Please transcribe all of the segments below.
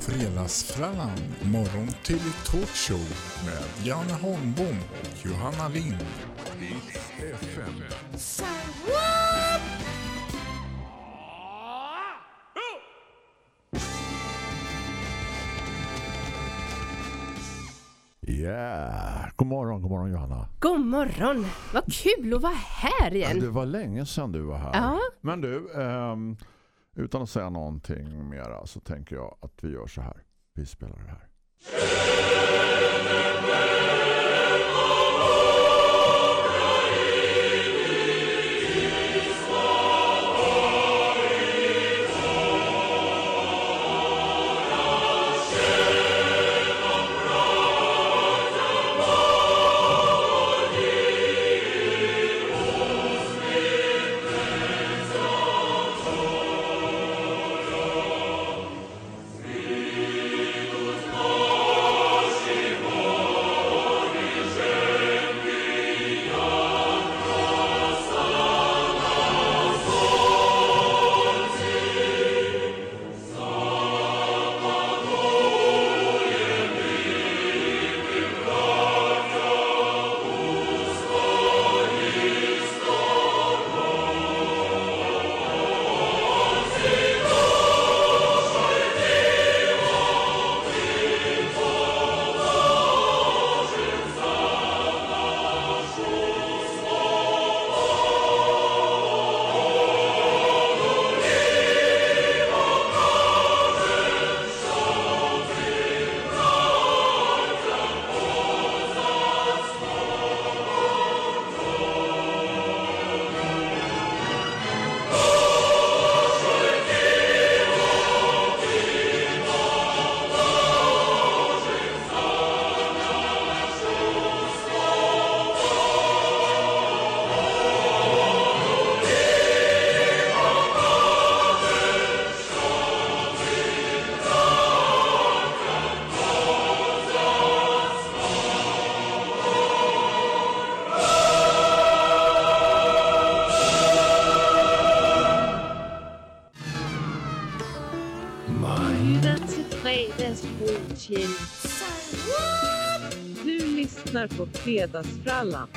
Fredagsfrallan, morgon till talkshow med Janne Holmbom och Johanna Lind. FM. Yeah. God morgon, god morgon Johanna. God morgon! Vad kul att vara här igen. Det var länge sedan du var här. Ja. Men du, ehm, utan att säga någonting mera så tänker jag att vi gör så här. Vi spelar det här. Fredagsfrallan.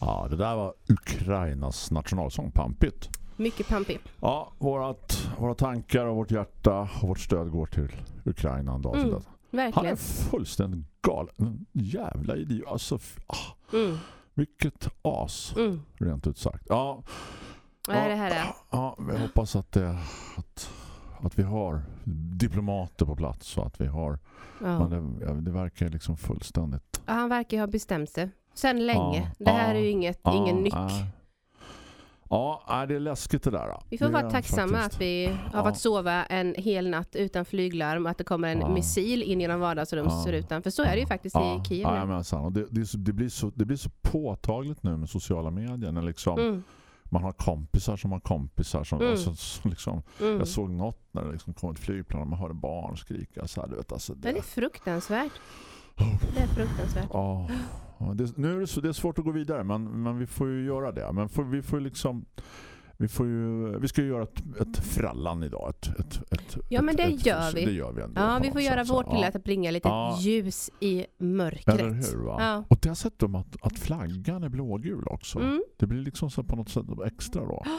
Ja, det där var Ukrainas nationalsång Pampigt. Mycket pampig. Ja, vårat, våra tankar och vårt hjärta och vårt stöd går till Ukraina en dag Mm, sedan dess. Han är Verkligen. fullständigt galen. En Jävla idiot. Alltså, ah, Mm, vilket as, mm. rent ut sagt. Ja, Vad är det här? då? Ja, vi hoppas att, det, att, att vi har diplomater på plats och att vi har Ja. men det, ja, det verkar liksom fullständigt Ja, Han verkar ha bestämt sig. Sen länge. Ja, det här ja, är ju inget, ja, ingen nyck. Ja, det är läskigt det där. Vi får Det vara tacksamma faktiskt. att vi har Ja. fått sova en hel natt utan flyglarm och att det kommer en Ja. missil in genom vardagsrumsrutan. För så är det ju faktiskt ja, i Kiev Ja, men. Och det, det, blir så, det blir så påtagligt nu med sociala medier när liksom Mm, man har kompisar som har kompisar som, Mm. och så, så liksom, mm. jag såg något när det liksom kom ett flygplan och man hörde barn skrika så här, du vet, alltså, Men det är det, fruktansvärt. Oh. Det är fruktansvärt. Ja, ja, det, nu är det, så, det är svårt att gå vidare men, men vi får ju göra det. Men får, vi får ju liksom vi, får ju, vi ska ju göra ett, ett frallan idag. Ett, ett, ett, Ja, men det ett, gör vi. Det gör vi ändå. Ja, vi får göra sätt, vårt lilla ja. att bringa lite Ja. ljus i mörkret. Eller hur va? Ja. Och dessutom att, att flaggan är blågul också. Mm, Det blir liksom så på något sätt extra då.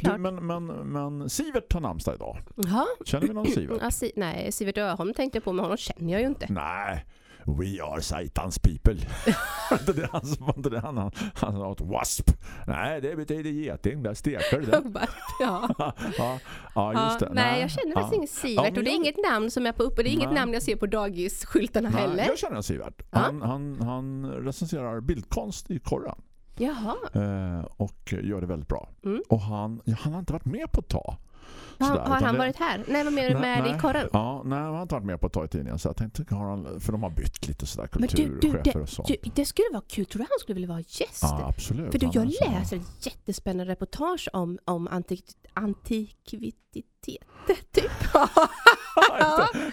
Du, men, men, men Sivert tar namnsdag idag. Jaha. Känner vi någon Sivert? Ja, si nej, Sivert Öholm tänkte jag på, men honom känner jag ju inte. Nej, we are Saitans people. Var det han var inte det han, han, sa åt wasp. Nej, det betyder geting. Där steker det. Ja. ja, ja, just det. nej, jag känner faktiskt ja. ingen Sivert. Ja, och det är inget namn som är på uppe. Det är inget Nej. namn jag ser på dagisskyltarna Nej, heller. jag känner Sivert. Ja. Han, han, han recenserar bildkonst i korren. Jaha. Eh, och gör det väldigt bra. Mm. Och han, han har inte varit med på ett tag. Har, Sådär, har han det- varit här? Nej, vad menar du med nej. i korren? Ja, nej, han har inte varit med på ett tag i tidningen. Så jag tänkte, har han, för de har bytt lite sådär kulturchefer det, och sånt. du, det skulle vara kul. Tror du han skulle vilja vara gäst? ja, absolut. För du, jag läser ett jättespännande reportage om, om antik, antikvitet. Tete, typ.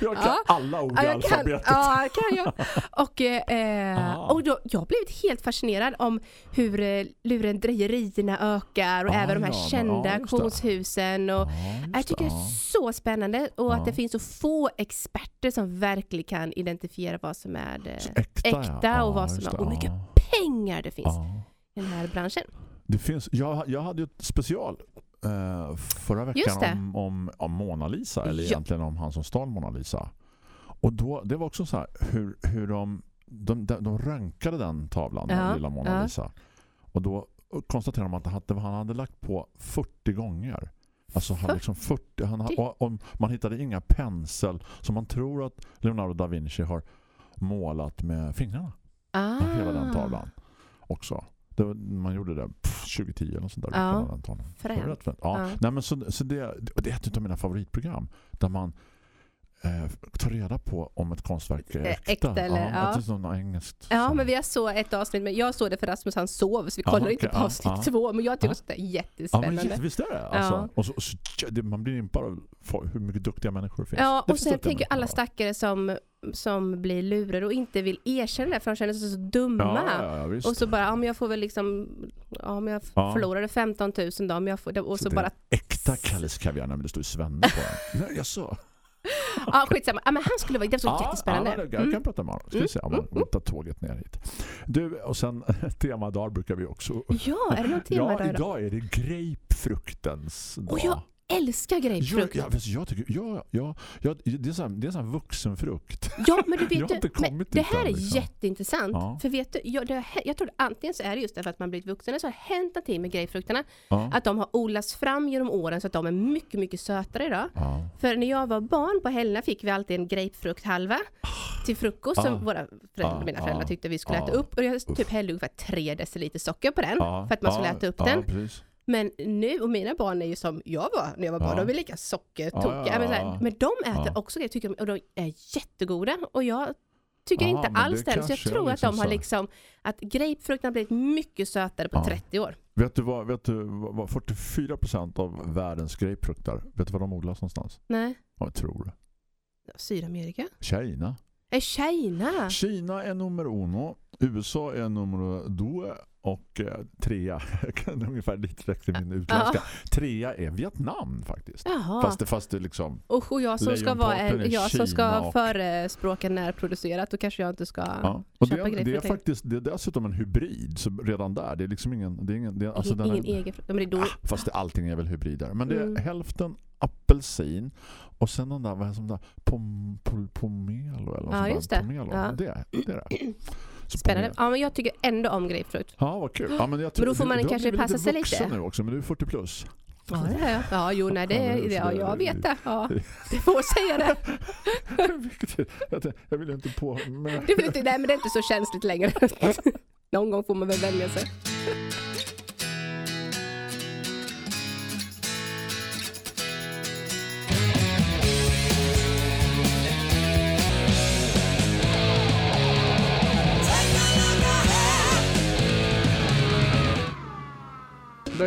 jag kan Ja. alla ord i Ja, jag kan, alfabetet. ja, kan jag. Och, eh, Ah. och då, jag har blivit helt fascinerad om hur eh, lurendrejerierna ökar och Ah, även de här ja, kända ja, auktionshusen. Och, Ja, jag tycker det är så spännande och att det finns så få experter som verkligen kan identifiera vad som är eh, äkta, äkta och vad just som är, och hur mycket pengar det finns i den här branschen. Det finns, jag, jag hade ju ett special eh, förra veckan det. om, om, om Mona Lisa, eller Ja. egentligen om han som stal Mona Lisa. Och då, det var också så här hur, hur de, de, de, de rankade den tavlan, Ja, den lilla Mona ja. Lisa. Och då konstaterade de att han hade, han hade lagt på 40 gånger. Alltså han liksom 40, han, 40? och, och man hittade inga pensel som man tror att Leonardo da Vinci har målat med fingrarna. Ah. Hela den tavlan också. Det, var- man gjorde det 2010 eller sånt där. Ja, fränt. Ja. Ja. Nej, men så, så det, det är ett av mina favoritprogram där man eh, tar reda på om ett konstverk är äkta. äkta eller- ja. är sån engelskt. Ja, så. men vi har så ett avsnitt, men jag såg det för Rasmus han sov så vi Ja, kollar okej, inte på ja, avsnitt ja. två, men jag tycker Ja. det är Ja, men jättespännande. visst är det. Alltså. Ja. Och så, så, man blir impad av hur mycket duktiga människor finns. Ja, Det och sen tänker alla stackare som, som blir lurade och inte vill erkänna det för de känner sig så dumma. Ja, ja, ja. Och så bara, ja men jag får väl liksom, ja men jag Ja. förlorade 15 000 då, men jag får, och så det bara, äkta Kalles kaviar när det står i Svenne på den. Nej, jag så. Ja skitsamma. Ja men han skulle vara, det var så jättespännande. Ja, jag Mm. kan prata med honom. Ska vi se om Mm, man tar tåget ner hit. Du, och sen temadag brukar vi också... Ja, är det något tema Ja, idag är det grapefruktens dag. Och jag älskar jag, grapefrukt. jag, vet, jag tycker, ja, ja, ja, det är så här, det är så här vuxenfrukt. Ja, men du vet Jag inte men det här är liksom. jätteintressant. Ja. För vet du, jag, det, jag tror antingen så är det just därför att man blivit vuxen, så har hänt någonting med grapefrukterna. Ja. Att de har odlats fram genom åren så att de är mycket, mycket sötare idag. Ja. För när jag var barn på helgerna fick vi alltid en grapefrukthalva till frukost Ah. som våra föräldrar, Ah, mina föräldrar ah, tyckte vi skulle ah. äta upp. Och jag typ hällde ungefär tre deciliter socker på den för att man skulle äta upp den. Precis. Men nu, och mina barn är ju som jag var när jag var barn, Ja. de är lika sockertokiga. Ja, ja, Men, här, men de äter också grejer, tycker de, och de är jättegoda. Och jag tycker inte alls det det. Så jag tror att liksom de har liksom, att grapefrukten har blivit mycket sötare på Ja. 30 år. Vet du vad, vet du vad vad 44% av världens grapefrukter, vet du var de odlas någonstans? Nej, Vad tror du? Sydamerika? Kina. Är Kina? Kina är nummer uno, USA är nummer två och eh, trea, ungefär lite rätt i min utländska. Trea är Vietnam faktiskt. Jaha. Fast det, fast det liksom... Usch, och jag som ska vara en, jag som ska och- förespråka närproducerat, då kanske jag inte ska Ja. Och det, köpa är, det är faktiskt det är dessutom en hybrid så redan där. Det är liksom ingen... Det är ingen det är, alltså ingen, den är, ingen egen. Men det är då, Ah, fast det, allting är väl hybrider. Men det är Mm. hälften apelsin och sen den där, vad är det som där? Pom, pom, pomelo eller Ja, just det. Pomelo. Ja. Det, det är det. Spännande. Ja, men jag tycker ändå om grapefrukt. Ja, vad kul. Ja, men, jag tror, då får man du, du kanske passa sig lite. nu också, men du är 40 plus. Ja, det har jag. Ja, jo, nej, det, Ja, men- ja, jag det- vet det. Ja, det får säga det. jag, jag vill inte på... Men... Du vill inte, nej, men det är inte så känsligt längre. Någon gång får man väl välja sig.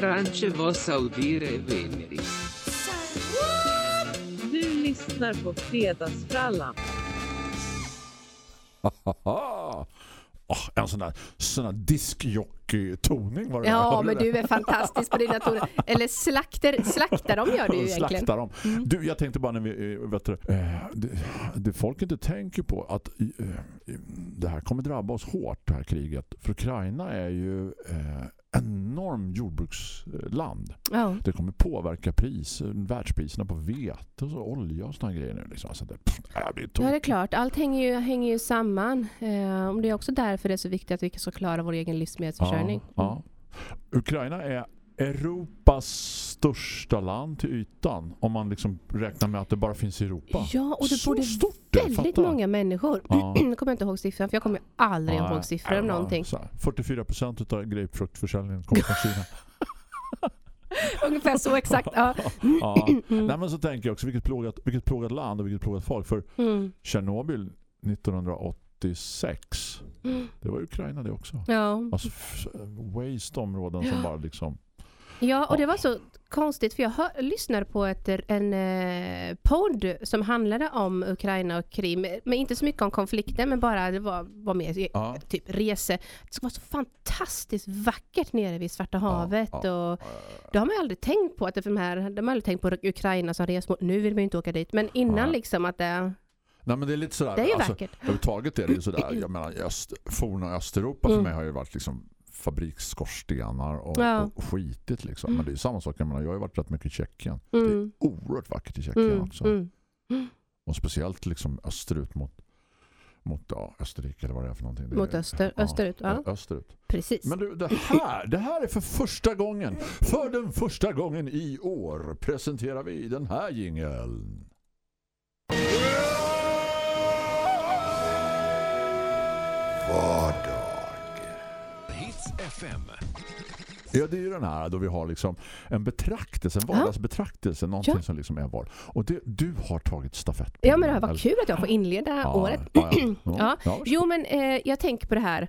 Branche vos audire veneri. Du lyssnar på Fredagsfrallan. Oh, en sån där, sån där diskjockey-toning var det Ja, men du är fantastisk på dina toner. Eller slakter, slaktar de gör du ju egentligen. Slakta dem. Mm. Du, jag tänkte bara när vi, eh, vet du, eh, det, det folk inte tänker på att eh, det här kommer drabba oss hårt, det här kriget. För Ukraina är ju enorm jordbruksland. Ja. Det kommer påverka pris, världspriserna på vete och så, olja och såna grejer nu. Liksom. Så det, pff, det Ja, det är klart. Allt hänger ju, hänger ju samman. Eh, och det är också därför det är så viktigt att vi ska klara vår egen livsmedelsförsörjning. Ja, ja. Ukraina är Europas största land till ytan om man liksom räknar med att det bara finns i Europa. Ja, och det Så borde stort väldigt många människor. Ja. Nu kommer jag inte ihåg siffran, för jag kommer aldrig Ja, ihåg siffror om någonting. så här, 44% av grapefruktförsäljningen kommer från Kina. Ungefär så exakt. Ja. ja. Nej, men så tänker jag också vilket plågat, vilket plågat land och vilket plågat folk. För Mm. Tjernobyl 1986 det var Ukraina det också. Ja. Alltså waste områden som bara liksom Ja, och det var så konstigt för jag hör, lyssnade på ett, en eh, podd som handlade om Ukraina och Krim. Men inte så mycket om konflikten men bara det var, var mer Ja. typ rese. Det vara så fantastiskt vackert nere vid Svarta havet. ja. Och det har man ju aldrig tänkt på. Att det för de här, de har aldrig tänkt på Ukraina som resmål. Nu vill man ju inte åka dit. Men innan liksom att det, Nej men det är lite sådär. det är ju alltså, vackert. Överhuvudtaget är det ju sådär. Jag menar, öst, forna Östeuropa för Mm. mig har ju varit liksom fabriksskorstenar och, Ja. och skitigt liksom. Men det är samma sak. Jag menar, jag har ju varit rätt mycket i Tjeckien. Mm. Det är oerhört vackert i Tjeckien Mm. också. Mm. Och speciellt liksom österut mot, mot ja, Österrike eller vad det är för någonting. Mot öster, österut, ja. österut. Precis. Men du, det här, det här är för första gången, för den första gången i år presenterar vi den här jingeln. Hits FM. Ja, det är ju den här då vi har liksom en betraktelse, en vardagsbetraktelse, någonting Ja. som liksom är var. Och det, du har tagit stafett. Ja men det var kul att jag får inleda Ja, året. ja, ja. Ja. Jo men eh, jag tänker på det här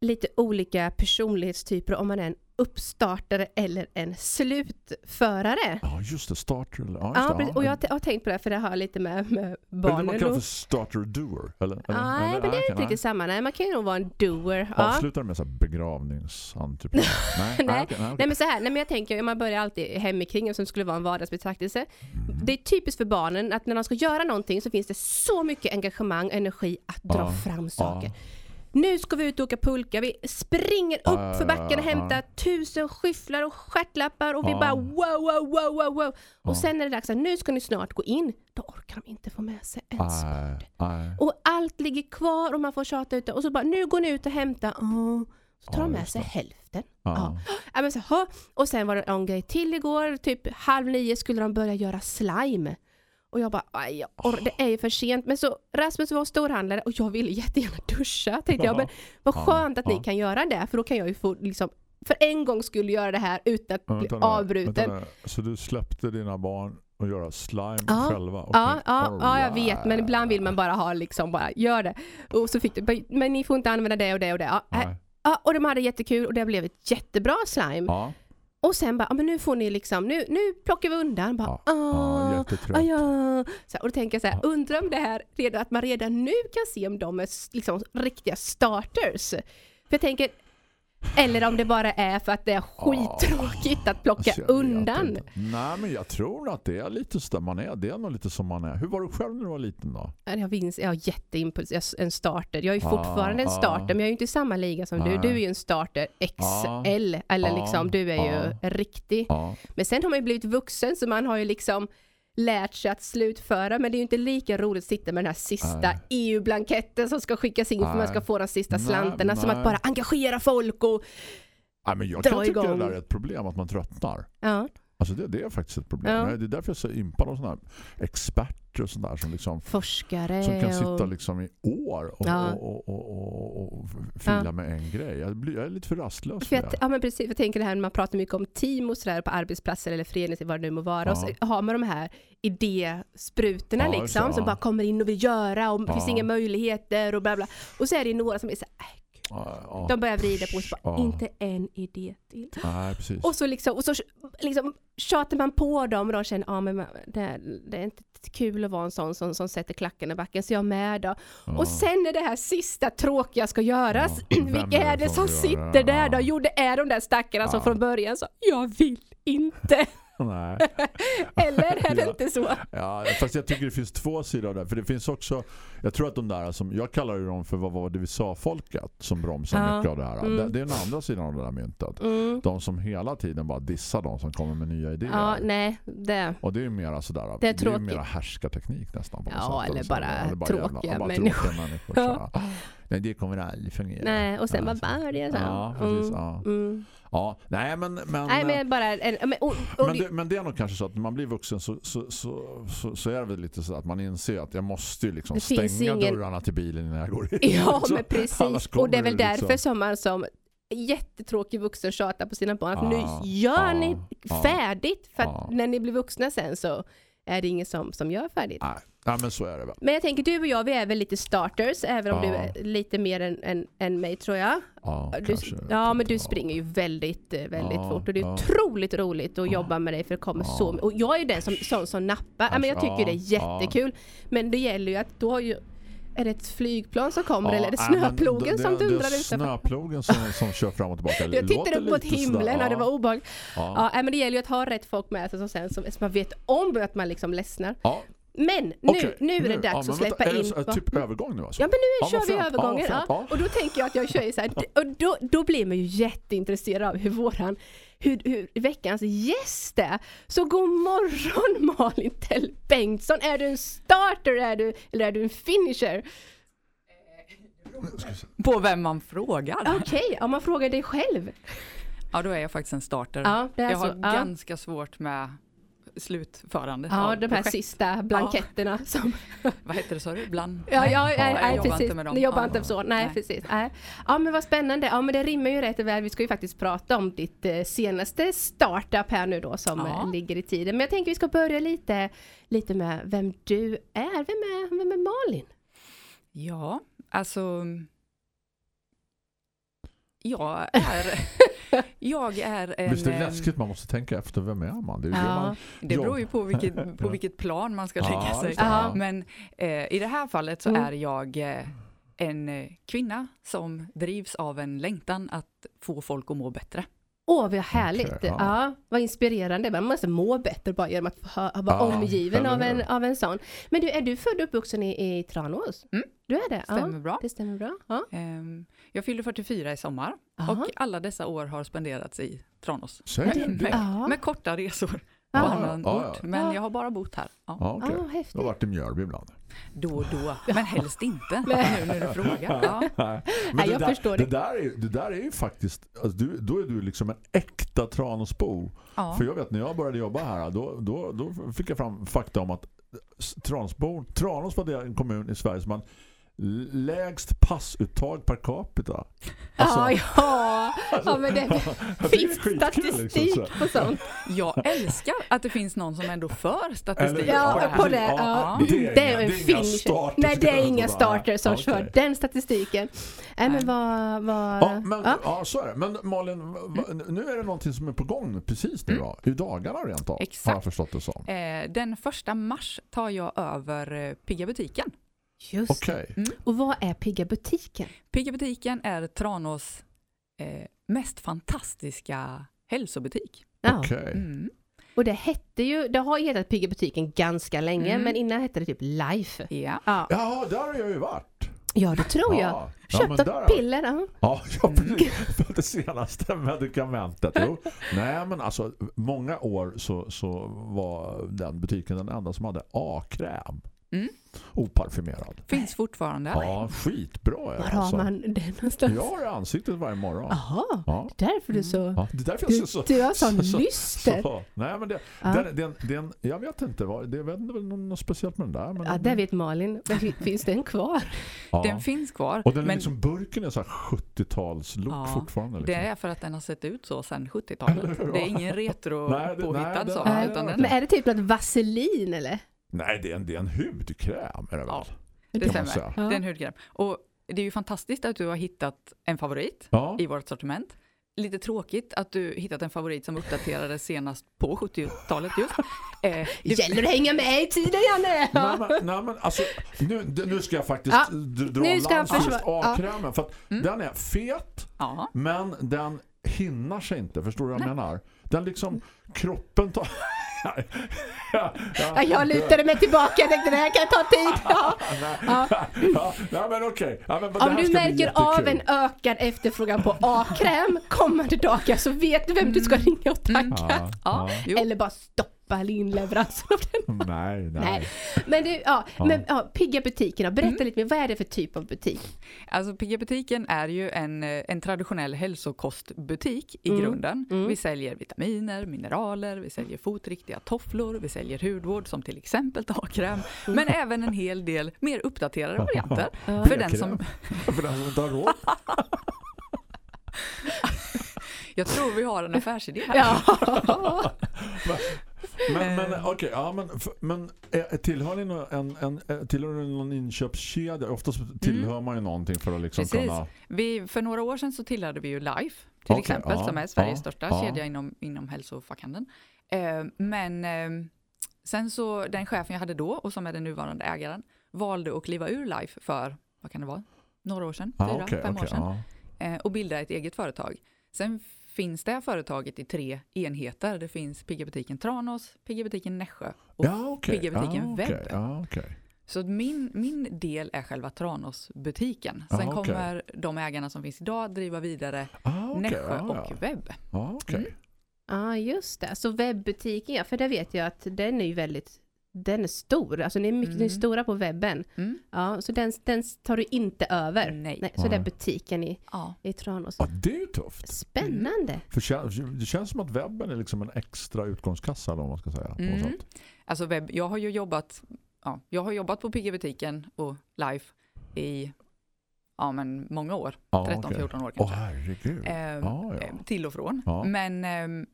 lite olika personlighetstyper om man är en uppstartare eller en slutförare. Ja, just det. Starter. eller- Ja, just Ja, det, och jag har tänkt på det för det har lite med, med Eller barnen man kallar för starter doer. Eller, eller, Nej, eller, men det är inte riktigt samma. Nej, man kan ju nog vara en doer. Ja. Avslutar med så här begravningsentreprenör. nej, Nej. okej, nej, okej. Nej men så här, nej men jag tänker, man börjar alltid hemikring som skulle vara en vardagsbetraktelse. Mm. Det är typiskt för barnen att när de ska göra någonting så finns det så mycket engagemang och energi att dra Ja, fram saker. ja. Nu ska vi ut och åka pulka, vi springer upp ja, för backen och ja. hämtar tusen skyfflar och stjärtlappar och vi bara wow, wow, wow, wow, wow. Och sen är det dags att nu ska ni snart gå in. Då orkar de inte få med sig en nej. Och allt ligger kvar och man får tjata ut det. Och så bara, nu går ni ut och hämtar. Så tar de med sig hälften. Ja. Men så, och sen var det en grej till igår, typ halv nio skulle de börja göra slime. Och jag bara, aj, jag or- det är ju för sent. Men så Rasmus var storhandlare och jag ville jättegärna duscha. Tänkte jag, men vad Ja, skönt att ja. ni kan göra det, för då kan jag ju få liksom, för en gång skulle göra det här utan att bli avbruten. Så du släppte dina barn och göra slime Ja, själva? Ja, Okej. ja, ja, jag vet, men ibland vill man bara ha liksom, bara gör det. Och så fick du, men ni får inte använda det och det och det. Ja, äh, ja, och de hade jättekul och det blev ett jättebra slime. Ja, Och sen bara, ja, men nu får ni liksom, nu, nu plockar vi undan. Bara, ja, ja, "Ah, jättetrött. ah, ja. så, och då tänker jag så här, undrar om det här, redan, att man redan nu kan se om de är liksom riktiga starters. För jag tänker, eller om det bara är för att det är skittråkigt att plocka undan. Nej, men jag tror att det är lite där man är. Det är nog lite som man är. Hur var du själv när du var liten då? Ja, Jag, vinns, jag har jätteimpuls, jag är en starter. Jag är ju Ah, fortfarande en ah. starter, men jag är ju inte i samma liga som du. Du är ju en starter XL, eller Ah, liksom, du är ju ah. riktig. Men sen har man ju blivit vuxen så man har ju liksom lärt sig att slutföra men det är ju inte lika roligt att sitta med den här sista. EU-blanketten som ska skickas in för man ska få de sista Nej, slantarna som att bara engagera folk och Nej, men jag kan tycka igång. det där är ett problem att man tröttnar. ja, Alltså det, det är faktiskt ett problem. Ja. Det är därför jag så impad av sådana experter och sånt där som liksom forskare som kan sitta och... liksom i år och, Ja. och, och, och, fila Ja. med en grej. Jag, blir, jag är lite för rastlös För för ja men precis, jag tänker det här när man pratar mycket om team och sådär på arbetsplatser eller föreningar, vad det nu må vara. Och så Ja. har man de här idésprutorna Ja, liksom det, som ja. bara kommer in och vill göra och det finns Ja. inga möjligheter och bla bla. Och så är det några som är så här, "Äh, Ja, de börjar vrida på sig, Ja. inte en idé till. Nej, precis. Och så, liksom, och så liksom tjatar man på dem och de känner att ah, men det, det är inte kul att vara en sån som, som sätter klacken i backen, så jag är med då. Ja. Och sen när det här sista tråkiga ska göras, Ja. Vilka är det som sitter där då? Jo, det är de där stackarna som från början sa jag vill inte. Nej. Eller är det Ja. inte så? Ja, fast jag tycker det finns två sidor det. För det finns också, jag tror att de där som, jag kallar ju dem för vad var det vi sa folket som bromsar Ja. mycket av det här. Mm. Det, det är den andra sidan av det där myntet. Mm. De som hela tiden bara dissar de som kommer med nya idéer. Ja, nej, det. Och det är ju mera sådär, Det är ju tråkigt. mera härskarteknik nästan på Ja, sätt. eller så. bara tråkiga jävla- bara människor. tråkiga människor Nej, det kommer aldrig fungera. Nej, och sen Ja, vad var det? Så. Ja, precis. Ja. Mm. ja, nej men... men Nej, men bara en, men, och, och, men det, men det är nog kanske så att när man blir vuxen så, så, så, så, så är det väl lite så att man inser att jag måste ju liksom stänga ingen- dörrarna till bilen innan jag går in. Ja, men precis. Och det är väl liksom- därför som man som jättetråkig vuxen tjatar på sina barn. Att Ja, nu gör ja, ni ja, färdigt. För att ja. när ni blir vuxna sen så är det ingen som, som gör färdigt. Nej, nej, men så är det väl. Men jag tänker du och jag, vi är väl lite starters, även om Ja. du är lite mer än, än, än mig tror jag. Ja, Du, ja, men du Ja. springer ju väldigt, eh, väldigt Ja, fort och det är ja. otroligt roligt att jobba med dig för det kommer så Och jag är ju den som, som, som nappar. Ja, men jag tycker Ja, det är ja. jättekul. Men det gäller ju att då har ju är det ett flygplan som kommer Ja, eller är det snöplogen det- som det- dundrar Det är utanför? snöplogen som, som kör fram och tillbaka. Jag tittade upp mot himlen och det var obehagligt. Ja. Ja, men det gäller ju att ha rätt folk med sig som sen som, som man vet om att man liksom ledsnar. Ja, Men nu, okej. nu är det dags ja, att släppa vänta, är in... det så- typ övergång nu alltså? Ja men nu Ja, kör vi övergången. Ja. Och då tänker jag att jag kör så här, och då, då blir man ju jätteintresserad av hur våran, hur, hur veckans gäst är. Så god morgon Malin Tell Bengtsson, är du en starter är du, eller är du en finisher? På vem man frågar. Okej, om man frågar dig själv. Ja, då är jag faktiskt en starter. Ja, jag har så. Ja. ganska svårt med slutförandet Ja, de här projekt. sista blanketterna som... Vad heter det sa du? Bland? Ja, ja, nej, jag nej, jobbar precis. inte med dem. Ni jobbar Ja. inte så. Nej, Nej. precis. Nej. Ja, men vad spännande. Ja, men det rimmar ju rätt väl. Vi ska ju faktiskt prata om ditt eh, senaste startup här nu då som Ja. eh, ligger i tiden. Men jag tänker vi ska börja lite, lite med vem du är. Vem är, vem är Malin? Ja, alltså. Jag är, jag är en... Visst är det eh, läskigt? Man måste tänka efter. Vem är man? Det är Ja. man Det beror ju på vilket, på vilket plan man ska Ja, lägga sig. Ja. Men eh, i det här fallet så Mm. är jag eh, en eh, kvinna som drivs av en längtan att få folk att må bättre. Åh, vad härligt. Okej, ja. ja. vad inspirerande. Man måste må bättre bara genom att vara Ja, omgiven av en, av en sån. Men du, är du född och uppvuxen i, i Tranås? Mm. Du är det? Stämmer ja, bra. Det stämmer bra. Ja. Ehm, Jag fyller 44 i sommar Aha. och alla dessa år har spenderats i Tranås. Med, med korta resor Ja. annan Ja. Men Ja. jag har bara bott här. Ja. Okej. Ah, Du häftigt. har varit i Mjölby ibland. Då och då, men helst inte nu när du frågar. Ja. Nej, Nej, det jag där, förstår det. det. där är, det där är ju faktiskt, alltså du, då är du liksom en äkta Tranåsbo. Ja. För jag vet när jag började jobba här, då, då, då fick jag fram fakta om att Tranås var det en kommun i Sverige som har lägst passuttag per capita. Alltså, ja, ja. ja, men det det finns skitkul, statistik liksom, så. på sånt. Jag älskar att det finns någon som ändå för statistik Eller- Ja, på det här. på det. Ja, Ja. det är Det är en det är inga finisher. starters. Nej, det är inga Bara, starters som okej. kör den statistiken. Nej, men vad... vad Ja, men, ja. ja. så är det. Men Malin, va- nu är det någonting som är på gång precis nu då. I dagarna rent av, har Exakt. jag förstått det som. Eh, Den första mars tar jag över eh, Pigga butiken. Just Okej. Och vad är Pigga butiken? Pigga butiken är Tranås eh, mest fantastiska hälsobutik. Ja. Okej. Mm. Och det hette ju, det har hetat Pigga butiken ganska länge, Mm. men innan hette det typ Life. Ja. Ja, Ja, där har jag ju varit. ja det tror jag. Ja, ja, men Köpt där upp har- piller, ja. Ja, ja precis. För det senaste medikamentet. Jo. Nej, men alltså många år så, så var den butiken den enda som hade A-kräm. Mm. Oparfumerad. Finns fortfarande. Ja, skitbra är Var det har alltså. man den någonstans? Jag har i ansiktet varje morgon. Jaha, Ja. därför du så... Ja, det är därför Du, jag så... du har sån så- lyster. Så, nej, men det, Ja. den, den, den, jag vet inte, vad, det är väl något, speciellt med den där. Men Ja, där vet Malin. Finns den kvar? ja. Den finns kvar. Och den är men liksom, burken är så här 70-talslook Ja, fortfarande. det Liksom. är för att den har sett ut så sedan 70-talet. Det är ingen retro Nej, det- påhittad nej, det- nej, det- den, Men är det typ något vaselin eller? Nej, det är en, det är en hudkräm. Är det Ja, väl? det kan man stämmer. Ja. Det är en hudkräm. Och det är ju fantastiskt att du har hittat en favorit Ja. i vårt sortiment. Lite tråkigt att du hittat en favorit som uppdaterades senast på 70-talet just. Eh, Det det, gäller att hänga med i tiden Janne! Nej, men, nej, men alltså, nu, nu ska jag faktiskt Ja, dra nu ska lans för just ja. A-krämen. För att Mm. den är fet, ja, men den hinnar sig inte. Förstår du vad jag menar? Den liksom, kroppen tar... ja, ja, Ja, jag lutade mig tillbaka, jag tänkte det här kan ta tid. Ja. Ja. Ja, men okej. Ja, men det Om du märker av en ökad efterfrågan på A-kräm kommande dagar så vet du vem du ska ringa och tacka. Ja, ja. Eller bara stoppa inleveransen av den. Nej, nej. Nej. Men du, ja, Ja. men ja, pigga butikerna, berätta Mm. lite mer, vad är det för typ av butik? Alltså Pigga butiken är ju en, eh, en traditionell hälsokostbutik i Mm, grunden. mm. Vi säljer vitaminer, mineraler, vi säljer fotriktiga tofflor, vi säljer hudvård som till exempel A-kräm, men även en hel del mer uppdaterade varianter. Ja. För den som, För den som inte har råd. jag tror vi har en affärsidé här. Ja. Men, men okej, ja, men, men eh, tillhör ni någon, en, en, eh, tillhör ni någon inköpskedja? Oftast tillhör man ju någonting för att liksom Precis. kunna... Vi, för några år sedan så tillhörde vi ju Life, till Okej, exempel, ja, som är Sveriges ja, största ja. kedja inom, inom hälso- och fackhandeln. Eh, men eh, sen så, den chefen jag hade då, och som är den nuvarande ägaren, valde att kliva ur Life för, vad kan det vara, några år sedan, Ja, fyra, okej, fem okej, år sedan, ja. eh, och bilda ett eget företag. Sen finns det här företaget i tre enheter. Det finns Pigga-butiken Tranås, Pigga-butiken Nässjö och Ja, okej. Pigga-butiken ja, okej, Webb. Ja, okej. Så min, min del är själva Tranås-butiken. Sen Ja, okej. kommer de ägarna som finns idag driva vidare Ah, okej, Nässjö ja, ja. och Webb. Ja, okej. Mm. Ja, just det. Så webbutiken, ja, för det vet jag att den är ju väldigt, den är stor. Alltså ni är, mycket, ni är Mm. stora på webben. Mm. Ja, så den, den tar du inte över. Nej. så det är Nej. butiken i, Ja. i Tranås. Ja, det är ju tufft. Spännande. För kän- det känns som att webben är liksom en extra utgångskassa vad man ska säga. På något Mm. Alltså Webb, jag har ju jobbat, ja, jag har jobbat på Pigga-butiken och Life i ja, men många år. Ja, 13-14 år Åh kanske. herregud. Eh, ja, ja. Till och från. Ja. Men eh,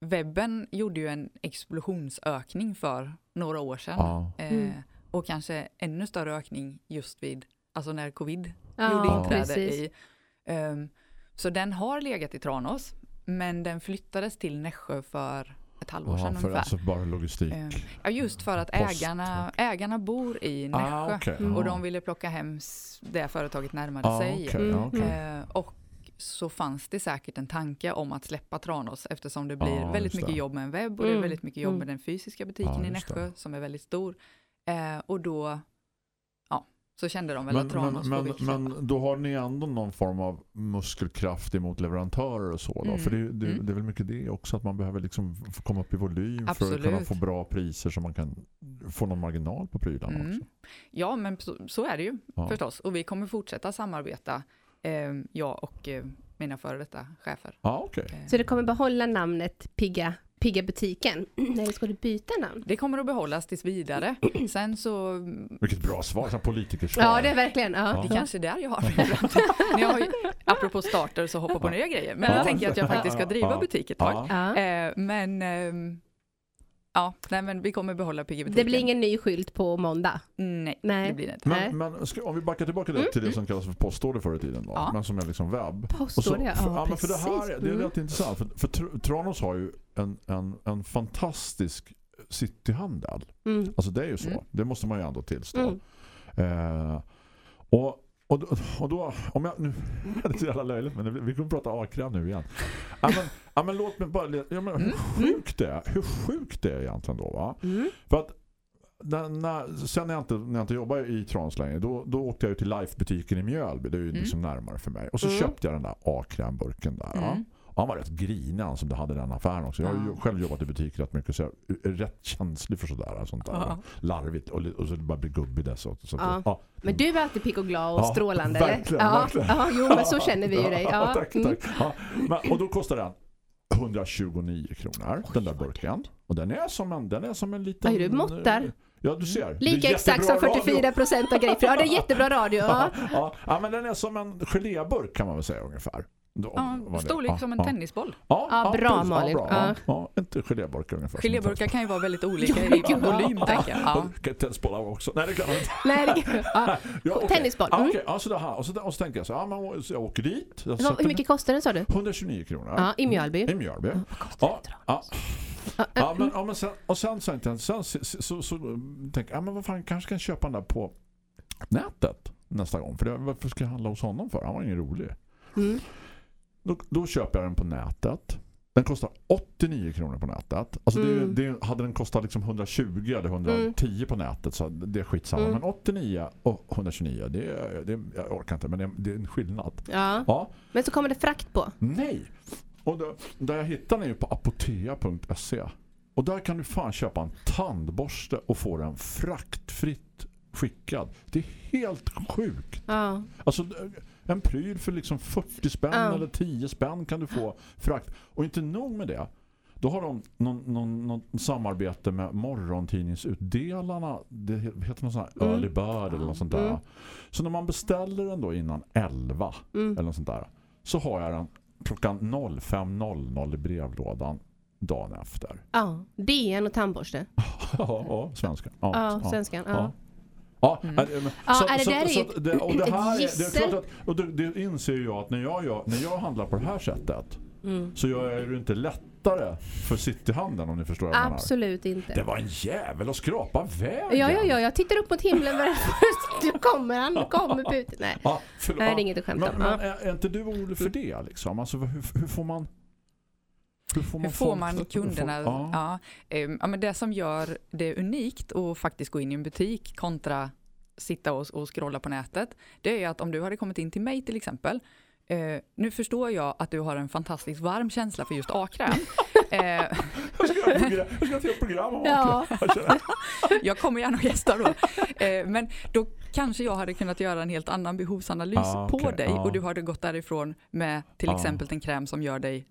webben gjorde ju en explosionsökning för några år sedan. Ja. Eh, Mm. Och kanske ännu större ökning just vid, alltså när covid gjorde Ja, inträde precis. i. ehm, så den har legat i Tranås, men den flyttades till Nässjö för ett halvår Ja, sedan för ungefär. alltså bara logistik. Ehm, Ja, just för att Post- ägarna, ägarna bor i Nässjö Ah, Mm. och ja. de ville plocka hem det företaget närmare Ah, sig. okej, Mm, ja. Eh, och så fanns det säkert en tanke om att släppa Tranås eftersom det blir Ja, väldigt mycket det. jobb med en webb och det är Mm, väldigt mycket jobb mm. med den fysiska butiken Ja, i Nässjö det. som är väldigt stor. Eh, och då, ja, så kände de väl Men, att Tranås men, men, men då har ni ändå någon form av muskelkraft emot leverantörer och så då? Mm, För det, det, mm. det är väl mycket det också att man behöver liksom komma upp i volym för att kunna Absolut. få bra priser så man kan få någon marginal på prylarna Mm. också. Ja, men så, så är det ju Ja. förstås. Och vi kommer fortsätta samarbeta, jag och eh, mina före detta chefer. Ja, okej. Eh, Så du kommer behålla namnet Pigga, Pigga butiken? Eller ska du byta namn? Det kommer att behållas tills vidare. Sen så, Vilket bra svar, som politikersvar. Ja, det är verkligen. Ja. det kanske är där jag har min jag har ju, apropå starter så hoppa på nya grejer. Men Ja. jag tänker att jag faktiskt ska driva butik ett tag. Ja. Ja. Eh, men, ehm, ja, nej men vi kommer behålla Pigga-butiken. Det blir ingen ny skylt på måndag. Nej, Nej. det blir det inte. Men, men ska, om vi backar tillbaka Mm, till det som kallas för postorder förr i tiden då, Ja. men som är liksom webb. Postorder, ja. för, Ja, men för det här det är Mm. rätt intressant. För, för Tr- Tranås har ju en, en, en fantastisk cityhandel. Mm. Alltså det är ju så. Mm. Det måste man ju ändå tillstå. Mm. Eh, och, och, och då, om jag nu, det är så jävla löjligt, men vi kommer prata A-kräm nu igen. Ja men, ja, men låt mig bara, ja, men, hur Mm. sjukt det är, hur sjukt det är egentligen då va? Mm. För att när, när, sen när jag, inte, när jag inte jobbar i Trans längre, då, då åkte jag till Life-butiken i Mjölby. Det är ju Mm. liksom närmare för mig. Och så Mm. köpte jag den där A-krämburken där. Ja. Han var rätt grinig han som det hade den affären också. Jag har ju själv jobbat i butik rätt mycket så jag är rätt känslig för sådär. Sånt där. Ja. Larvigt och, och så bara blir gubbig dessutom. Så Ja. ja. Men du är alltid pigg och glad och Ja, strålande, verkligen, eller? Ja, verkligen. ja, jo, men så känner vi ju dig. Ja. tack, Mm. tack. Men, och då kostar den 129 kronor, den där burken. Och den är som en, den är som en liten... Oj, du måttar. Ja, du ser. Lika exakt som jättebra radio. 44 procent av grapefrukt. Ja, det är jättebra radio. Ja. Ja, ja, ja, men den är som en geléburk kan man väl säga ungefär. Då- Ja, storlek ja, som en ja. tennisboll. Ja, Ja, bra, precis. Malin. Ja, bra. Ja. Ja, ja, inte geléburkar ungefär. Geléburkar kan ju vara väldigt olika i volym, tänker jag. Ja. tennisboll. Tennisbollar också. Nej, det kan inte. Nej, det, ja. Ja, okej. Tennisboll. Ja, Mm. okej. ja, så det här. Och, så, och så tänkte jag så ja, men, så jag åker dit. Jag sätter Hur mycket kostar den sa du? 129 kronor. Ja, i Mjölby. I Mjölby. Ja, det? ja. Men, ja, men sen, och sen jag, sen, så, så, så, så tänkte jag, ja, men vad fan, kanske kan jag köpa den där på nätet nästa gång. För det, varför ska jag handla hos honom för? Han var ingen rolig. mm. Då, då köper jag den på nätet. Den kostar 89 kronor på nätet. Alltså Mm. det, det, hade den kostat liksom 120 eller 110 på nätet så det är skitsamma. Mm. Men 89 och 129, det, det, jag orkar inte men det, är- det är en skillnad. ja, Ja, men så kommer det frakt på. nej. Och då, där jag hittar den är ju på apotea.se. Och där kan du fan köpa en tandborste och få den fraktfritt skickad. Det är helt sjukt. Ja, Alltså en pryl för liksom 40 spänn Ja. eller 10 spänn kan du få frakt. Och inte nog med det. Då har de någon, någon, någon samarbete med morgontidningsutdelarna. Det heter någon sån här Mm. early bird eller något sånt där. Mm. Så när man beställer den då innan 11 mm. eller något sånt där så har jag den klockan 05.00 i brevlådan dagen efter. Ja, DN och tandborste. ja, ja, svenskan. Ja, Ja, ja. svenskan. Ja. Ja. Mm. Ja, så, är det så, där är så ju att det, och det ett här är, det är gissel. klart att, och det, det inser ju jag att när jag, gör, när jag handlar på det här sättet Mm. så gör jag det inte lättare för cityhandeln om ni förstår vad jag menar. Absolut inte. Det var en jävel att skrapa vägen. Ja, ja, ja, jag tittar upp mot himlen Nu kommer han, nu kommer Putin. Nej, Ja, nej det är inget att skämta men, om. men är, är inte du orolig för det liksom? Alltså hur, hur får man hur får man, Hur får man kunderna? folk- ja. Ja. ehm, ja, men det som gör det unikt att faktiskt gå in i en butik kontra sitta och, och scrolla på nätet, det är att om du hade kommit in till mig till exempel, eh, nu förstår jag att du har en fantastiskt varm känsla för just A-kräm. eh, Jag ska göra ett program- om Ja. jag kommer gärna och gästar då. Eh, men då kanske jag hade kunnat göra en helt annan behovsanalys Ah, på dig ah. och du hade gått därifrån med till Ah. exempel en kräm som gör dig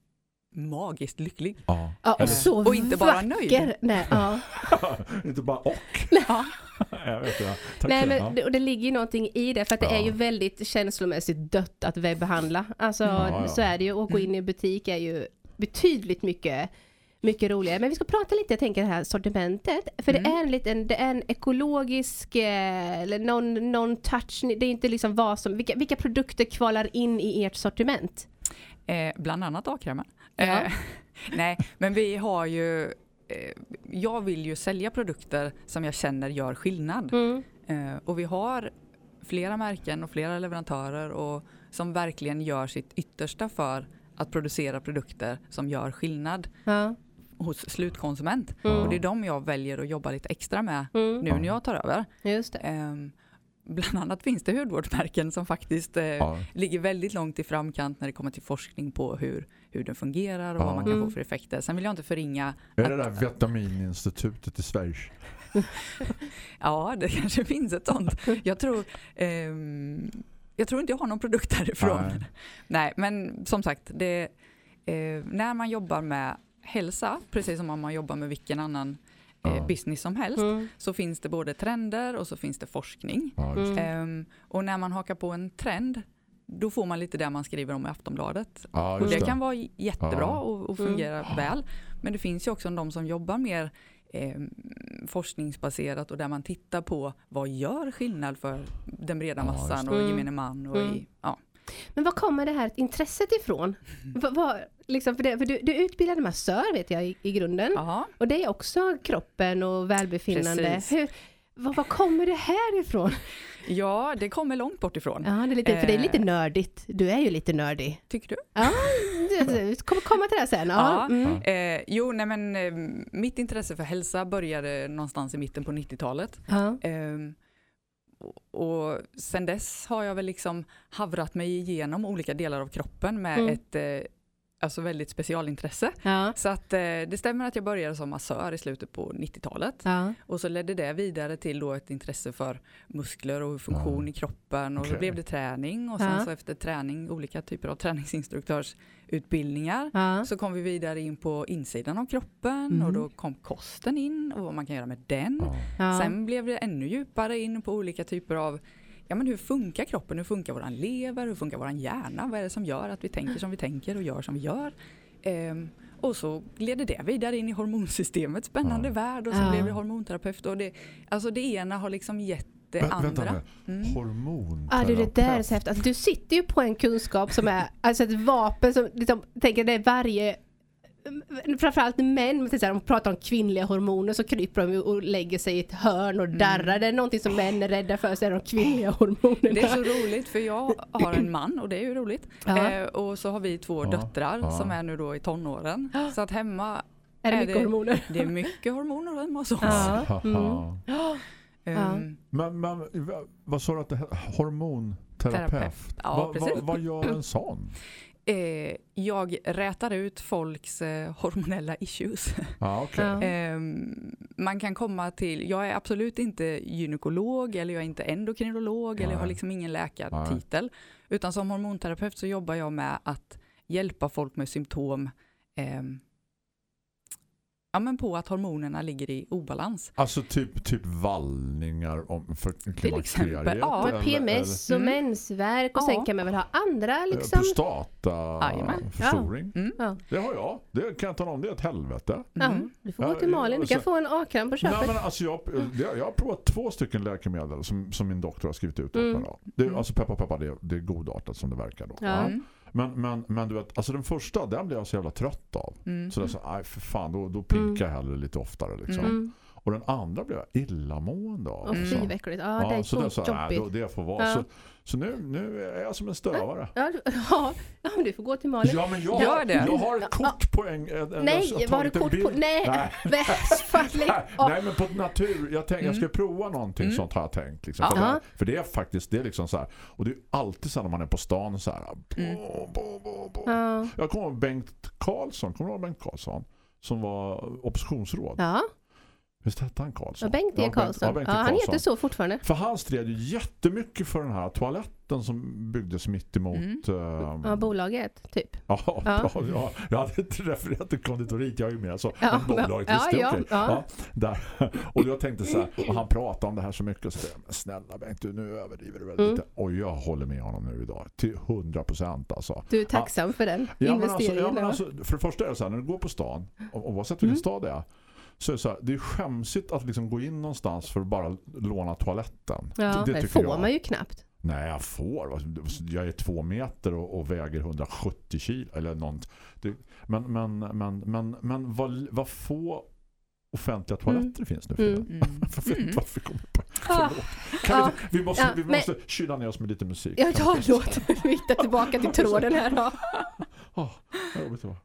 magiskt lycklig. Ja. Ja, och så Och inte bara vacker. nöjd. Nej, ja. inte bara och. Ja. jag vet det. Tack Nej men det, och det ligger ju någonting i det för att det Ja. är ju väldigt känslomässigt dött att webbhandla. Alltså Ja, ja. så är det ju och gå in i butik är ju betydligt mycket mycket roligare. Men vi ska prata lite, jag tänker det här sortimentet. För det Mm. är en liten, det är en ekologisk, eh, eller non, non touch, det är inte liksom vad som, vilka, vilka produkter kvalar in i ert sortiment? Eh, bland annat A-krämen. Ja. Eh, nej, men vi har ju, eh, jag vill ju sälja produkter som jag känner gör skillnad. Mm. Eh, och vi har flera märken och flera leverantörer och som verkligen gör sitt yttersta för att producera produkter som gör skillnad Ja. hos slutkonsument. Mm. Och det är de jag väljer att jobba lite extra med Mm. nu när jag tar över. Just det. Ehm, bland annat finns det hudvårdsmärken som faktiskt Ja. ligger väldigt långt i framkant när det kommer till forskning på hur, hur den fungerar och Ja. vad man kan Mm. få för effekter. Sen vill jag inte förringa Är det att- där vitamininstitutet i Sverige? Ja, det kanske finns ett sånt. Jag tror, ehm, jag tror inte jag har någon produkt därifrån. Nej. Nej, men som sagt, det, eh, när man jobbar med hälsa, precis som om man jobbar med vilken annan eh, Ja. business som helst, Mm. så finns det både trender och så finns det forskning. Det. Mm. Ehm, och när man hakar på en trend, då får man lite det man skriver om i Aftonbladet. Ja, Och det det. kan vara jättebra Ja. och, och Mm. fungera väl. Men det finns ju också de som jobbar mer eh, forskningsbaserat och där man tittar på vad gör skillnad för den breda Ja, massan och gemene man. Och Mm. i, ja. Men var kommer det här intresset ifrån? Vad, vad, liksom för det, för du, du är utbildad massör vet jag i, i grunden. Ja, Och det är också kroppen och välbefinnande. Precis. Hur, vad, vad kommer det här ifrån? Ja, det kommer långt bort ifrån. Ja, det är lite, för det är lite Eh. nördigt. Du är ju lite nördig. Tycker du? Ja, vi kommer komma till det här sen. Ja, Ja. mm. Eh, jo, nej men eh, mitt intresse för hälsa började någonstans i mitten på 90-talet. ja. Och- och sen dess har jag väl liksom havrat mig igenom olika delar av kroppen med Mm. ett eh, alltså väldigt specialintresse. ja. Så att eh, det stämmer att jag började som massör i slutet på 90-talet ja. och så ledde det vidare till då ett intresse för muskler och funktion Ja. i kroppen och Okej. så blev det träning och sen Ja. så efter träning olika typer av träningsinstruktörsutbildningar ja. så kom vi vidare in på insidan av kroppen Mm. och då kom kosten in och vad man kan göra med den. Sen blev det ännu djupare in på olika typer av Ja men hur funkar kroppen? Hur funkar våran lever? Hur funkar våran hjärna? Vad är det som gör att vi tänker som vi tänker och gör som vi gör? Ehm, och så leder det vidare in i hormonsystemet, spännande Ja. värld och sen Ja. blev det hormonterapeut och det, alltså det ena har liksom gett det Vä- vänta andra. nu. Mm. Hormon. Ja, det där är så häftigt. Alltså, du sitter ju på en kunskap som är alltså ett vapen som, liksom, tänker det är varje Framförallt män, men här, de pratar om kvinnliga hormoner så kryper de och lägger sig i ett hörn och darrar. Det är någonting som män är rädda för så är de kvinnliga hormonerna. Det är så roligt för jag har en man och det är ju roligt. Ja. Eh, och så har vi två Ja. döttrar Ja. som är nu då i tonåren. Så att hemma, är det är mycket det- hormoner? det är mycket hormoner hemma hos oss. Ja. Mm. Ehm, Men, men vad sa du att det här? Hormonterapeut? Terapeut. Ja, vad, precis. vad, vad gör en sån? Eh, jag rätar ut folks eh, hormonella issues. Okej. Ja. Eh, man kan komma till, jag är absolut inte gynekolog eller jag är inte endokrinolog eller jag har Nej. liksom ingen läkartitel. Utan som hormonterapeut så jobbar jag med att hjälpa folk med symptom. Eh, ja, men på att hormonerna ligger i obalans. Alltså typ, typ vallningar om, för klimakteriet? exempel, ja. Eller- PMS och Mm. mensvärk och Ja. sen kan man väl ha andra eller liksom. Prostataförstoring? Mm. Ja. Det har jag. Det kan jag tala om. Det är ett helvete. Ja, Mm. du får gå Ja, till Malin, du kan få en A-kram på Nej, köpet. men alltså jag, jag har provat två stycken läkemedel som, som min doktor har skrivit ut Mm. Det, är- alltså peppa peppa, det, det är godartat som det verkar då. Ja. Mm. Men, men, men du vet, alltså den första, den blev jag så jävla trött av. Mm. Så är så, nej för fan, då, då pinkar jag hellre lite oftare liksom. Och den andra blev jag illamående av. Mm. Så. äckligt. Ja, det är så så det så, nej, då, det får vara. Ja. Så, så nu, nu är jag som en stövare. Ja, ja, ja, men du får gå till Malin. Ja, men jag, Gör det. jag har ett kort på en... en Nej, tagit en kort bild. på? Nej, Nej. nej. Men på natur jag, tänk, jag ska Mm. prova någonting Mm. sånt har jag tänkt liksom. För, det, för det är faktiskt det är liksom så här och det är alltid så när man är på stan så här Mm. bo, bo, bo, bo. Ja. Jag kommer ihåg Bengt Karlsson kommer du ihåg Bengt Karlsson som var oppositionsråd Ja, visst hette han Karlsson och Bengt E. Ja, Karlsson. ja, Bengt Ja, E. han Karlsson. heter så fortfarande. för han stred ju jättemycket för den här toaletten som byggdes mitt emot Mm. ehm, Ja, bolaget, typ. Ja, Ja. ja. Ja, jag hade inte refererat till konditorit, jag är ju med så. Ja, men bolaget ja, visste ja, okej. ja. där. Och jag tänkte så här, och han pratade om det här så mycket så jag, men snälla Bengt, du nu överdriver du väldigt Mm. lite. Och jag håller med honom nu idag, till 100 procent alltså. Du är tacksam för den Ja, men alltså, investeringen. ja, men ja. alltså, för det första är det så här, när du går på stan, oavsett vilken Mm. stad det är, så är det så här, det är skämsigt att liksom gå in någonstans för att bara låna toaletten. Ja, det, tycker får jag. man ju knappt. Nej, jag får. Jag är två meter och, och väger 170 kilo eller något. Det, men, men, men, men, men vad, vad få offentliga toaletter det finns nu för Mm. det. Mm. Jag inte varför vi kommer på. Ah. Kan Ja. vi, vi måste, Ja, vi men- måste kyla ner oss med lite musik. Ja, Kan ta vi- en låt. Vi hittar tillbaka till tråden här då. Ah, vad jobbigt det var.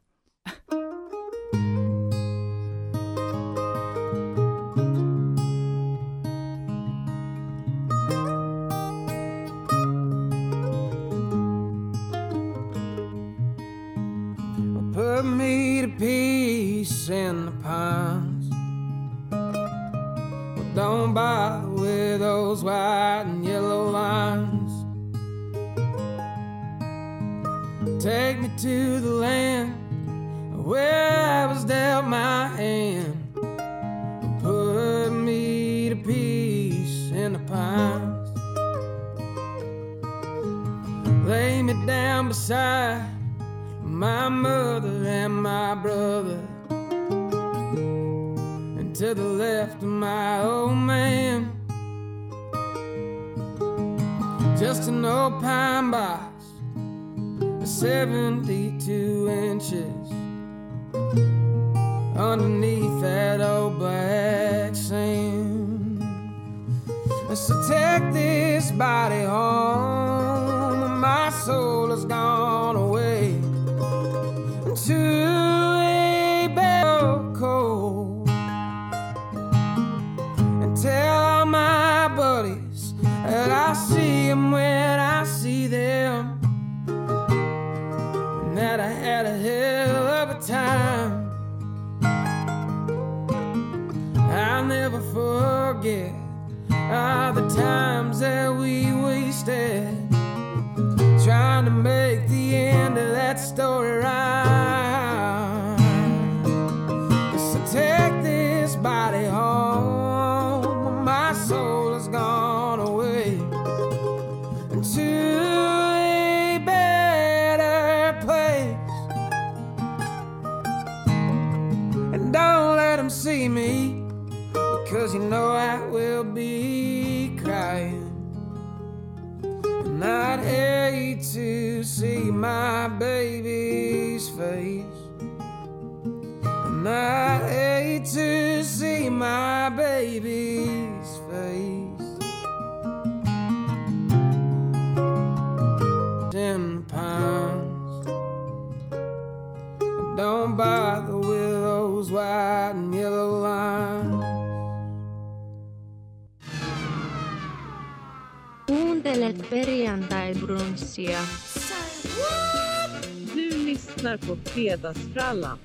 Fredagsfrallan.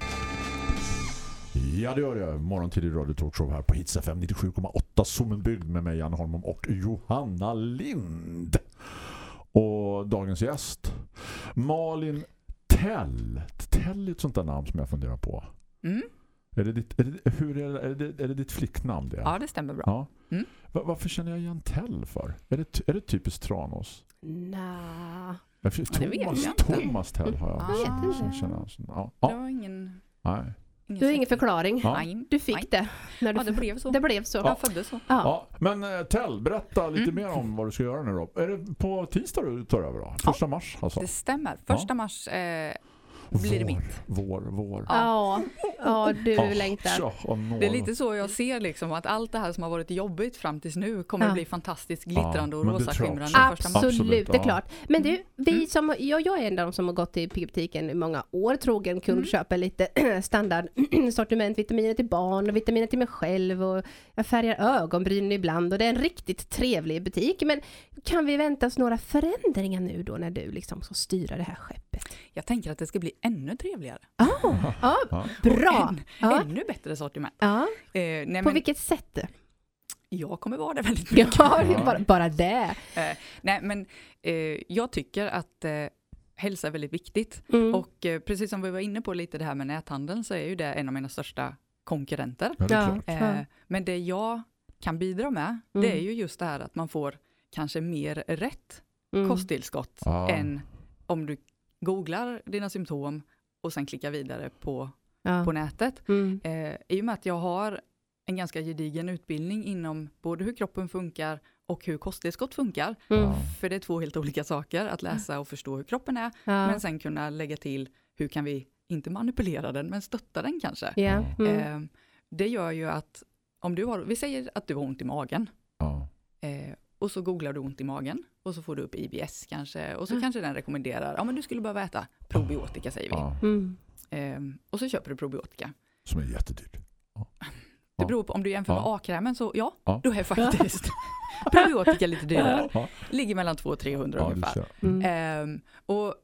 Ja, det gör jag. Morgontidig radio talkshow här på Hits FM 97,8 Sommenbygd med mig, Janne Holmom och Johanna Lind. Och dagens gäst, Malin Tell. Tell är ett sånt där namn som jag funderar på. Mm. Är det ditt, är det, hur är det, är det, är det ditt flicknamn det? Ja, det stämmer bra. Ja. Mm. Va- varför känner jag igen Tell för? Är det, är det typiskt? Nja. Jag fick- Ja, Thomas, jag. Thomas Tell har jag. Jag inte. som känner, som- ja. Det Ja. var ingen... Nej. Du har ingen förklaring. Ja. Nej. Du fick Nej. det. När du Ja, det blev så. det blev så. Jag föddes så. Ja. Ja, men eh, Tell, berätta lite Mm. mer om vad du ska göra nu då. Är det på tisdag du tar över då? Första mars alltså? Det stämmer. Ja. Första mars eh, blir det vår, mitt. Vår, vår. Ja, ja du Ah, längtar. Det är lite så jag ser liksom att allt det här som har varit jobbigt fram tills nu kommer Ja. att bli fantastiskt glittrande Ja, och rosaskimrande. Absolut, Absolut, det är klart. Men du, vi Mm. som, jag, jag är en av de som har gått till Piggbutiken i många år, trogen kund, Mm. köper lite standard sortiment, vitaminer till barn och vitaminer till mig själv och jag färgar ögonbryn ibland och det är en riktigt trevlig butik. Men kan vi vänta oss några förändringar nu då när du liksom ska styra det här skeppet? Jag tänker att det ska bli ännu trevligare. Ah, ja, Ja. bra! Än, Ja, Ännu bättre sortiment. ja. Eh, nej, På men vilket sätt? Jag kommer vara det väldigt mycket. Ja, det bara, bara det. Eh, nej, men eh, jag tycker att eh, hälsa är väldigt viktigt. Mm. Och eh, precis som vi var inne på lite det här med näthandeln så är ju det en av mina största konkurrenter. Ja, det. Eh. Men det jag kan bidra med, det Mm. är ju just det här att man får kanske mer rätt Mm. kosttillskott än om du googlar dina symptom och sen klickar vidare på, Ja. på nätet. Mm. Eh, I och med att jag har en ganska gedigen utbildning inom både hur kroppen funkar och hur kosttillskott funkar. Mm. För det är två helt olika saker, att läsa och förstå hur kroppen är, Ja. men sen kunna lägga till hur kan vi, inte manipulera den, men stötta den kanske. Ja. Mm. Eh, det gör ju att om du har, vi säger att du har ont i magen, Ja. eh, och så googlar du ont i magen, och så får du upp IBS kanske, och så Mm. kanske den rekommenderar, ja men du skulle behöva äta probiotika säger vi. Mm. Eh, och så köper du probiotika. Som är jättedyrt. Det beror på, om du jämför med. A-krämen så ja, Ja. då är faktiskt probiotika lite dyrare. Ligger mellan 200-300 Ja, du ungefär. Mm. Ehm, och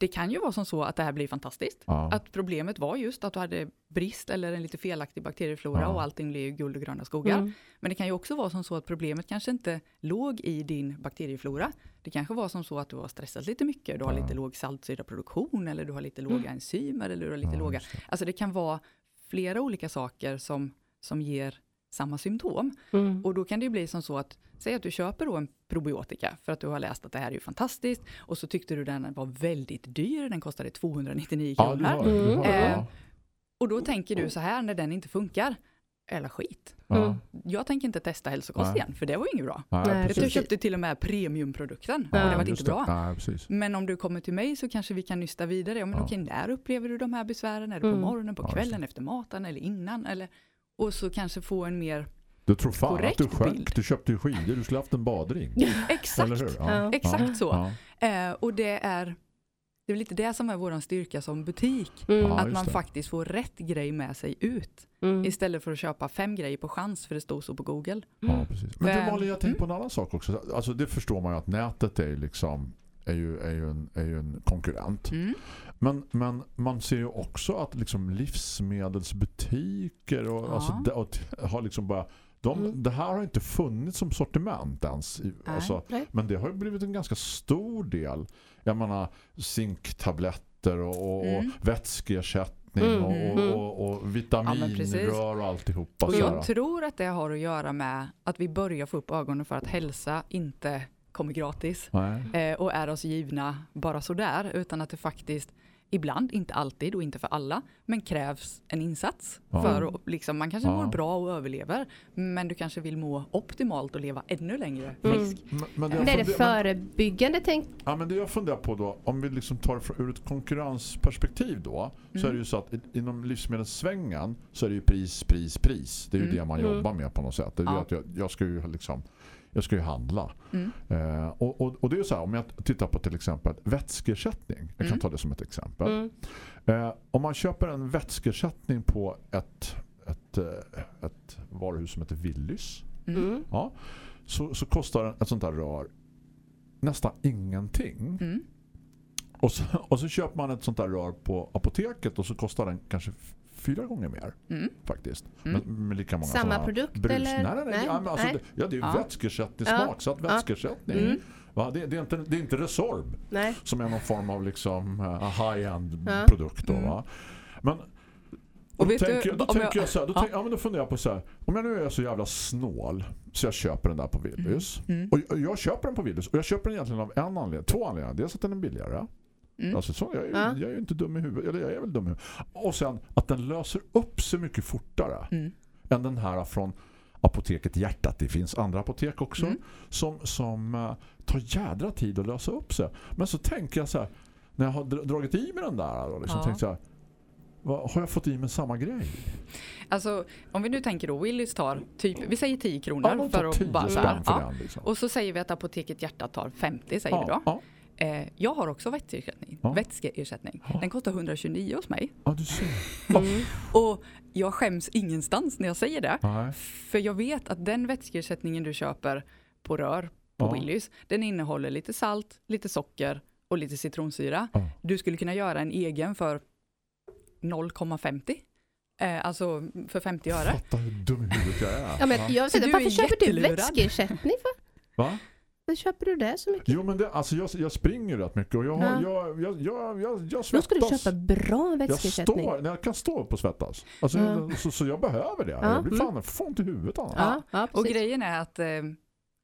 det kan ju vara som så att det här blir fantastiskt. Ja. Att problemet var just att du hade brist eller en lite felaktig bakterieflora Ja. och allting blev ju guld och gröna skogar. Mm. Men det kan ju också vara som så att problemet kanske inte låg i din bakterieflora. Det kanske var som så att du har stressat lite mycket, du har Ja. lite låg saltsyraproduktion eller du har lite låga Mm. enzymer eller du har lite Ja, låga... Alltså det kan vara flera olika saker som, som ger samma symptom. Mm. Och då kan det ju bli som så att, säg att du köper då en probiotika för att du har läst att det här är ju fantastiskt och så tyckte du den var väldigt dyr, den kostade 299 Ja, kronor. du har. Du. Mm. Ja. Och då tänker du så här när den inte funkar, eller skit. Mm. Ja. Jag tänker inte testa hälsokost Nej. igen, för det var ju inget bra. Nej. Jag köpte till och med premiumprodukten Ja, och det var inte bra. Nej. Men om du kommer till mig så kanske vi kan nysta vidare. Ja, men Ja. okej, när upplever du de här besvären? Är det på Mm. morgonen, på kvällen, efter maten eller innan? Eller, och så kanske få en mer Du tror fan Korrekt att du sjönk. bild. Du köpte ju skidor. Du skulle haft en badring. Exakt, Eller hur? Ja. exakt så. Ja. Eh, och det är, det är lite det som är vår styrka som butik. Mm. Att man det. faktiskt får rätt grej med sig ut. Mm. Istället för att köpa fem grejer på chans för det stod så på Google. Ja, precis. Men Vem- Malin, jag tänkte mm. på en annan sak också. Alltså det förstår man ju att nätet är liksom är ju, är ju, en, är ju en konkurrent. Mm. Men, men man ser ju också att liksom livsmedelsbutiker och, Ja. alltså, och har liksom bara de, Mm. Det här har inte funnits som sortiment ens. I, alltså, Nej. men det har ju blivit en ganska stor del. Jag menar zinktabletter och, och, Mm. och vätskeersättning Mm, och, mm. och, och, vitaminrör och alltihopa. Och jag tror att det har att göra med att vi börjar få upp ögonen för att hälsa inte kommer gratis Nej. eh, och är oss givna bara sådär, utan att det faktiskt ibland, inte alltid och inte för alla, men krävs en insats. Ja. För att, liksom, man kanske Ja. mår bra och överlever, men du kanske vill må optimalt och leva ännu längre Mm. frisk. Men, men Men är det jag funder- men- förebyggande tänk? Ja, men det jag funderar på då, om vi liksom tar det ur ett konkurrensperspektiv då, så Mm. är det ju så att inom livsmedelssvängen så är det ju pris, pris, pris. Det är ju Mm. det man Mm. jobbar med på något sätt. Det är ju Ja. att jag, jag ska ju liksom jag ska ju handla. Mm. Eh, och, och, och det är så här, om jag tittar på till exempel vätskeersättning. Jag kan Mm. ta det som ett exempel. Mm. Eh, om man köper en vätskeersättning på ett, ett, eh, ett varuhus som heter Willys Mm. Mm. ja, så, så kostar ett sånt här rör nästan ingenting. Mm. Och så, och så köper man ett sånt där rör på apoteket och så kostar den kanske fyra gånger mer Mm. faktiskt. Mm. Med, med lika många Samma produkt brus. eller? Nej, nej, nej. Ja, men alltså, nej. Det, ja, det är ju Ja. vätskeersättning, Ja. smaksatt Ja. Mm. Va? Det, det, är inte, det är inte Resorb nej. som är någon form av liksom, uh, high-end Ja. produkt. Då, Mm. va? Men, Och då du, tänker, jag, då, om jag- tänker jag så här, då, Ja. tänk, ja, men då funderar jag på så här. Om jag nu är så jävla snål så jag köper den där på Willys. Mm. Och jag, jag köper den på Willys. Och jag köper den egentligen av en anledning. Två anledningar. Dels att den är billigare. Mm. Alltså, så, jag, är, Ja. jag är inte dum i huvudet. Eller jag är väl dum i huvudet. Och sen att den löser upp sig mycket fortare Mm. än den här från apoteket Hjärtat. Det finns andra apotek också Mm. som, som eh, tar jädra tid att lösa upp sig. Men så tänker jag så här, när jag har dra- dragit i mig den där då, liksom, Ja. tänkte jag, vad, har jag fått i mig samma grej? Alltså om vi nu tänker då, Willys tar typ, vi säger 10 kronor de för att 10 bara så här, för ja. den. Liksom. Och så säger vi att apoteket Hjärta tar 50 säger vi då. ja, Eh, jag har också vätskeersättning. Ja. Vätskeersättning. Ja. Den kostar 129 hos mig. ja, du ser. Mm. Och jag skäms ingenstans när jag säger det. Nej. För jag vet att den vätskeersättningen du köper på rör på Ja. Willys, den innehåller lite salt, lite socker och lite citronsyra. Ja. Du skulle kunna göra en egen för 0,50. Eh, alltså för 50 öre. Fatta hur dum i huvudet jag är. Ja, men jag vet, du varför är köper du vätskeersättning för? Va? Varför köper du det så mycket? Jo men det, alltså jag, jag springer rätt mycket och jag, har, Ja. jag, jag, jag, jag, jag Då svettas. ska du köpa bra jag, vätskeersättning. står, jag kan stå upp och svettas. Alltså, Ja. så, så jag behöver det. Ja, Jag blir mm. fan, jag får ont i huvudet annars. Ja, ja, Och grejen är att eh,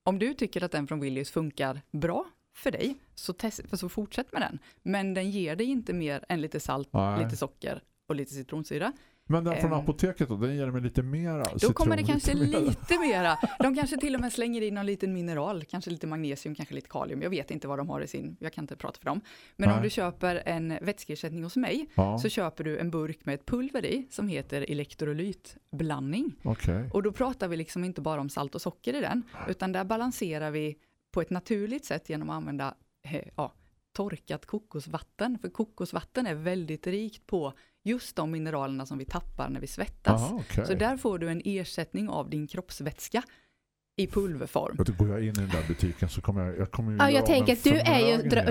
om du tycker att den från Willys funkar bra för dig, så, test, så fortsätt med den. Men den ger dig inte mer än lite salt, Nej. lite socker och lite citronsyra. Men den från Ehm. apoteket då, den ger mig lite mera Då kommer det citron, kanske mera. lite mera. De kanske till och med slänger in någon liten mineral, kanske lite magnesium, kanske lite kalium. Jag vet inte vad de har i sin, jag kan inte prata för dem. Men Nej. om du köper en vätskeersättning hos mig Ja, så köper du en burk med ett pulver i som heter elektrolytblandning. okej. Och då pratar vi liksom inte bara om salt och socker i den, utan där balanserar vi på ett naturligt sätt genom att använda eh, ja, torkat kokosvatten. För kokosvatten är väldigt rikt på just de mineralerna som vi tappar när vi svettas. Aha, okej. Så där får du en ersättning av din kroppsvätska i pulverform. Du, går jag in i den där butiken så kommer jag, jag kommer ju Ja, jag tänker att du är ju... Dra.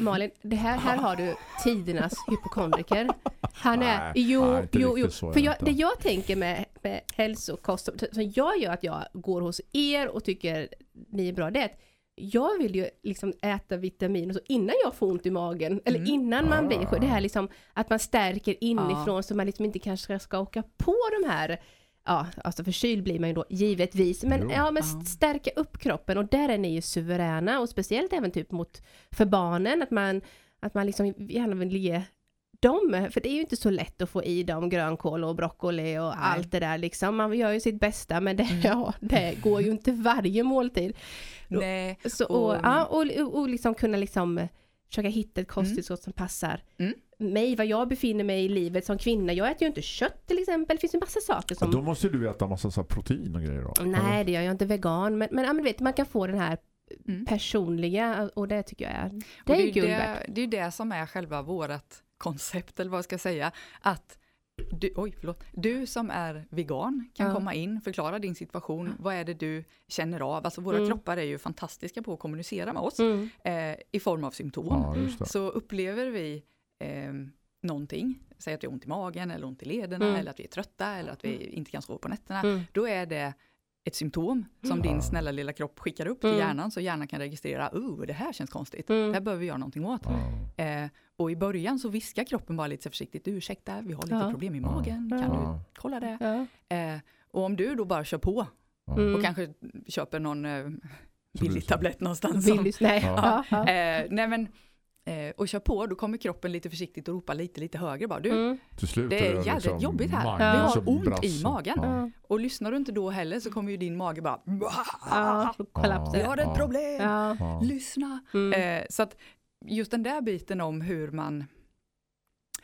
Malin, det här, här har du tidernas hypokondriker. Han är... Nej, jo, nej, jo, jo. För det jag, det jag tänker med, med hälsokost, som jag gör att jag går hos er och tycker ni är bra, det är att jag vill ju liksom äta vitamin och så innan jag får ont i magen, eller Mm. innan man Ah. blir sjuk. Det här liksom att man stärker inifrån så man liksom inte kanske ska åka på de här Ja, alltså förkyld blir man ju då givetvis. Men Jo. ja, men Ja. stärka upp kroppen och där är ni ju suveräna och speciellt även typ mot för barnen att man att man liksom gärna vill ge dem, för det är ju inte så lätt att få i dem grönkål och broccoli och allt det där liksom. Man gör ju sitt bästa men det, Mm. ja, det går ju inte varje måltid. Nej, Så, och, Och- ja, och, och, liksom kunna liksom försöka hitta ett kosttillskott som passar Mm. mig, vad jag befinner mig i livet som kvinna. Jag äter ju inte kött till exempel, det finns ju massa saker Ja, som... Då måste du äta massa så här protein och grejer då. Nej, det gör jag inte vegan, men, men, ja, men vet, man kan få den här Mm. personliga och det tycker jag är, det är det, ju är guld det, det är ju det som är själva vårt koncept, eller vad jag ska säga. Att du, oj, förlåt. du som är vegan kan Ja. komma in, förklara din situation. Vad är det du känner av? Alltså våra Mm. kroppar är ju fantastiska på att kommunicera med oss Mm. eh, i form av symptom. Ja. Så upplever vi eh, någonting, säg att vi har ont i magen eller ont i lederna Mm. eller att vi är trötta eller att vi inte kan sova på nätterna. Mm. Då är det ett symptom som din Ja. snälla lilla kropp skickar upp till Mm. hjärnan så hjärnan kan registrera, oh det här känns konstigt, Mm. det här behöver vi göra någonting åt. Eh, och i början så viskar kroppen bara lite så försiktigt, ursäkta vi har lite Ja. problem i magen, kan du kolla det? Eh, och om du då bara kör på. Mm. och kanske köper någon eh, billig tablett någonstans. som- Willys, nej. Ja. Ja. Eh, nej men, eh, och kör på, då kommer kroppen lite försiktigt och ropa lite, lite högre bara. Du, Mm. Till slut Det är det jädrigt jobbigt här. Magnus Vi har ont i brasse. magen. Ja. Ja. Och lyssnar du inte då heller så kommer ju din mage bara, Ja, vi det. har ett Ja. problem, Ja. Ja. lyssna. Mm. Eh, så att just den där biten om hur man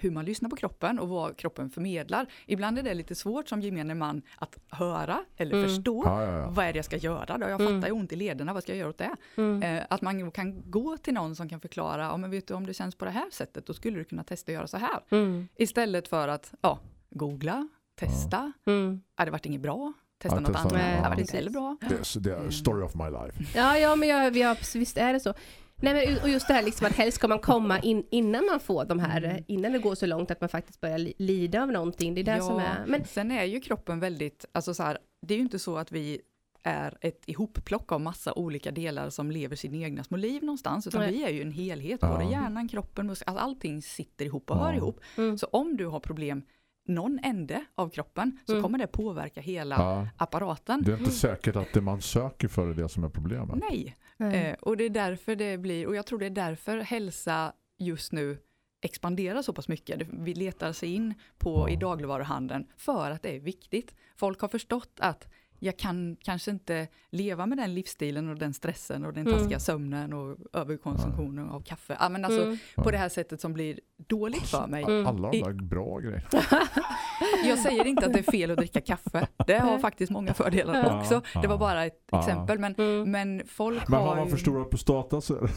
hur man lyssnar på kroppen och vad kroppen förmedlar. Ibland är det lite svårt som gemene man att höra eller Mm. förstå. Ja, ja, ja. Vad är det jag ska göra då? Jag Mm. fattar ju ont i lederna, vad ska jag göra åt det? Mm. Eh, att man kan gå till någon som kan förklara, ja men vet du om det känns på det här sättet, då skulle du kunna testa att göra så här. Mm. Istället för att, ja, googla, testa, Mm. det vart inget bra, testa något annat, det vart inte heller bra. Det är, det är story of my life. Ja, ja, men jag, ja, visst är det så. Nej, men, och just det här liksom att helst ska man komma in, innan man får de här, innan det går så långt att man faktiskt börjar li, lida av någonting. Det är det som är, men Sen är ju kroppen väldigt, alltså så här, det är ju inte så att vi är ett ihopplock av massa olika delar som lever sin egna små liv någonstans, utan Nej. vi är ju en helhet, Ja. både hjärnan, kroppen, musk- alltså allting sitter ihop och hör Ja. ihop. Mm. Så om du har problem någon ände av kroppen så Mm. kommer det påverka hela Ja. apparaten. Det är inte säkert att det man söker för är det som är problemet. Nej, Nej. eh, och det är därför det blir, och jag tror det är därför hälsa just nu expanderar så pass mycket. Vi letar sig in på i dagligvaruhandeln för att det är viktigt. Folk har förstått att jag kan kanske inte leva med den livsstilen och den stressen och den Mm. taskiga sömnen och överkonsumtionen av kaffe. Ja, men alltså Mm. på det här sättet som blir dåligt för mig. Mm. Alla de där bra grejer. Jag säger inte att det är fel att dricka kaffe. Det har faktiskt många fördelar också. Det var bara ett exempel. Men, Mm. men folk Men har har man för stora prostata så är det...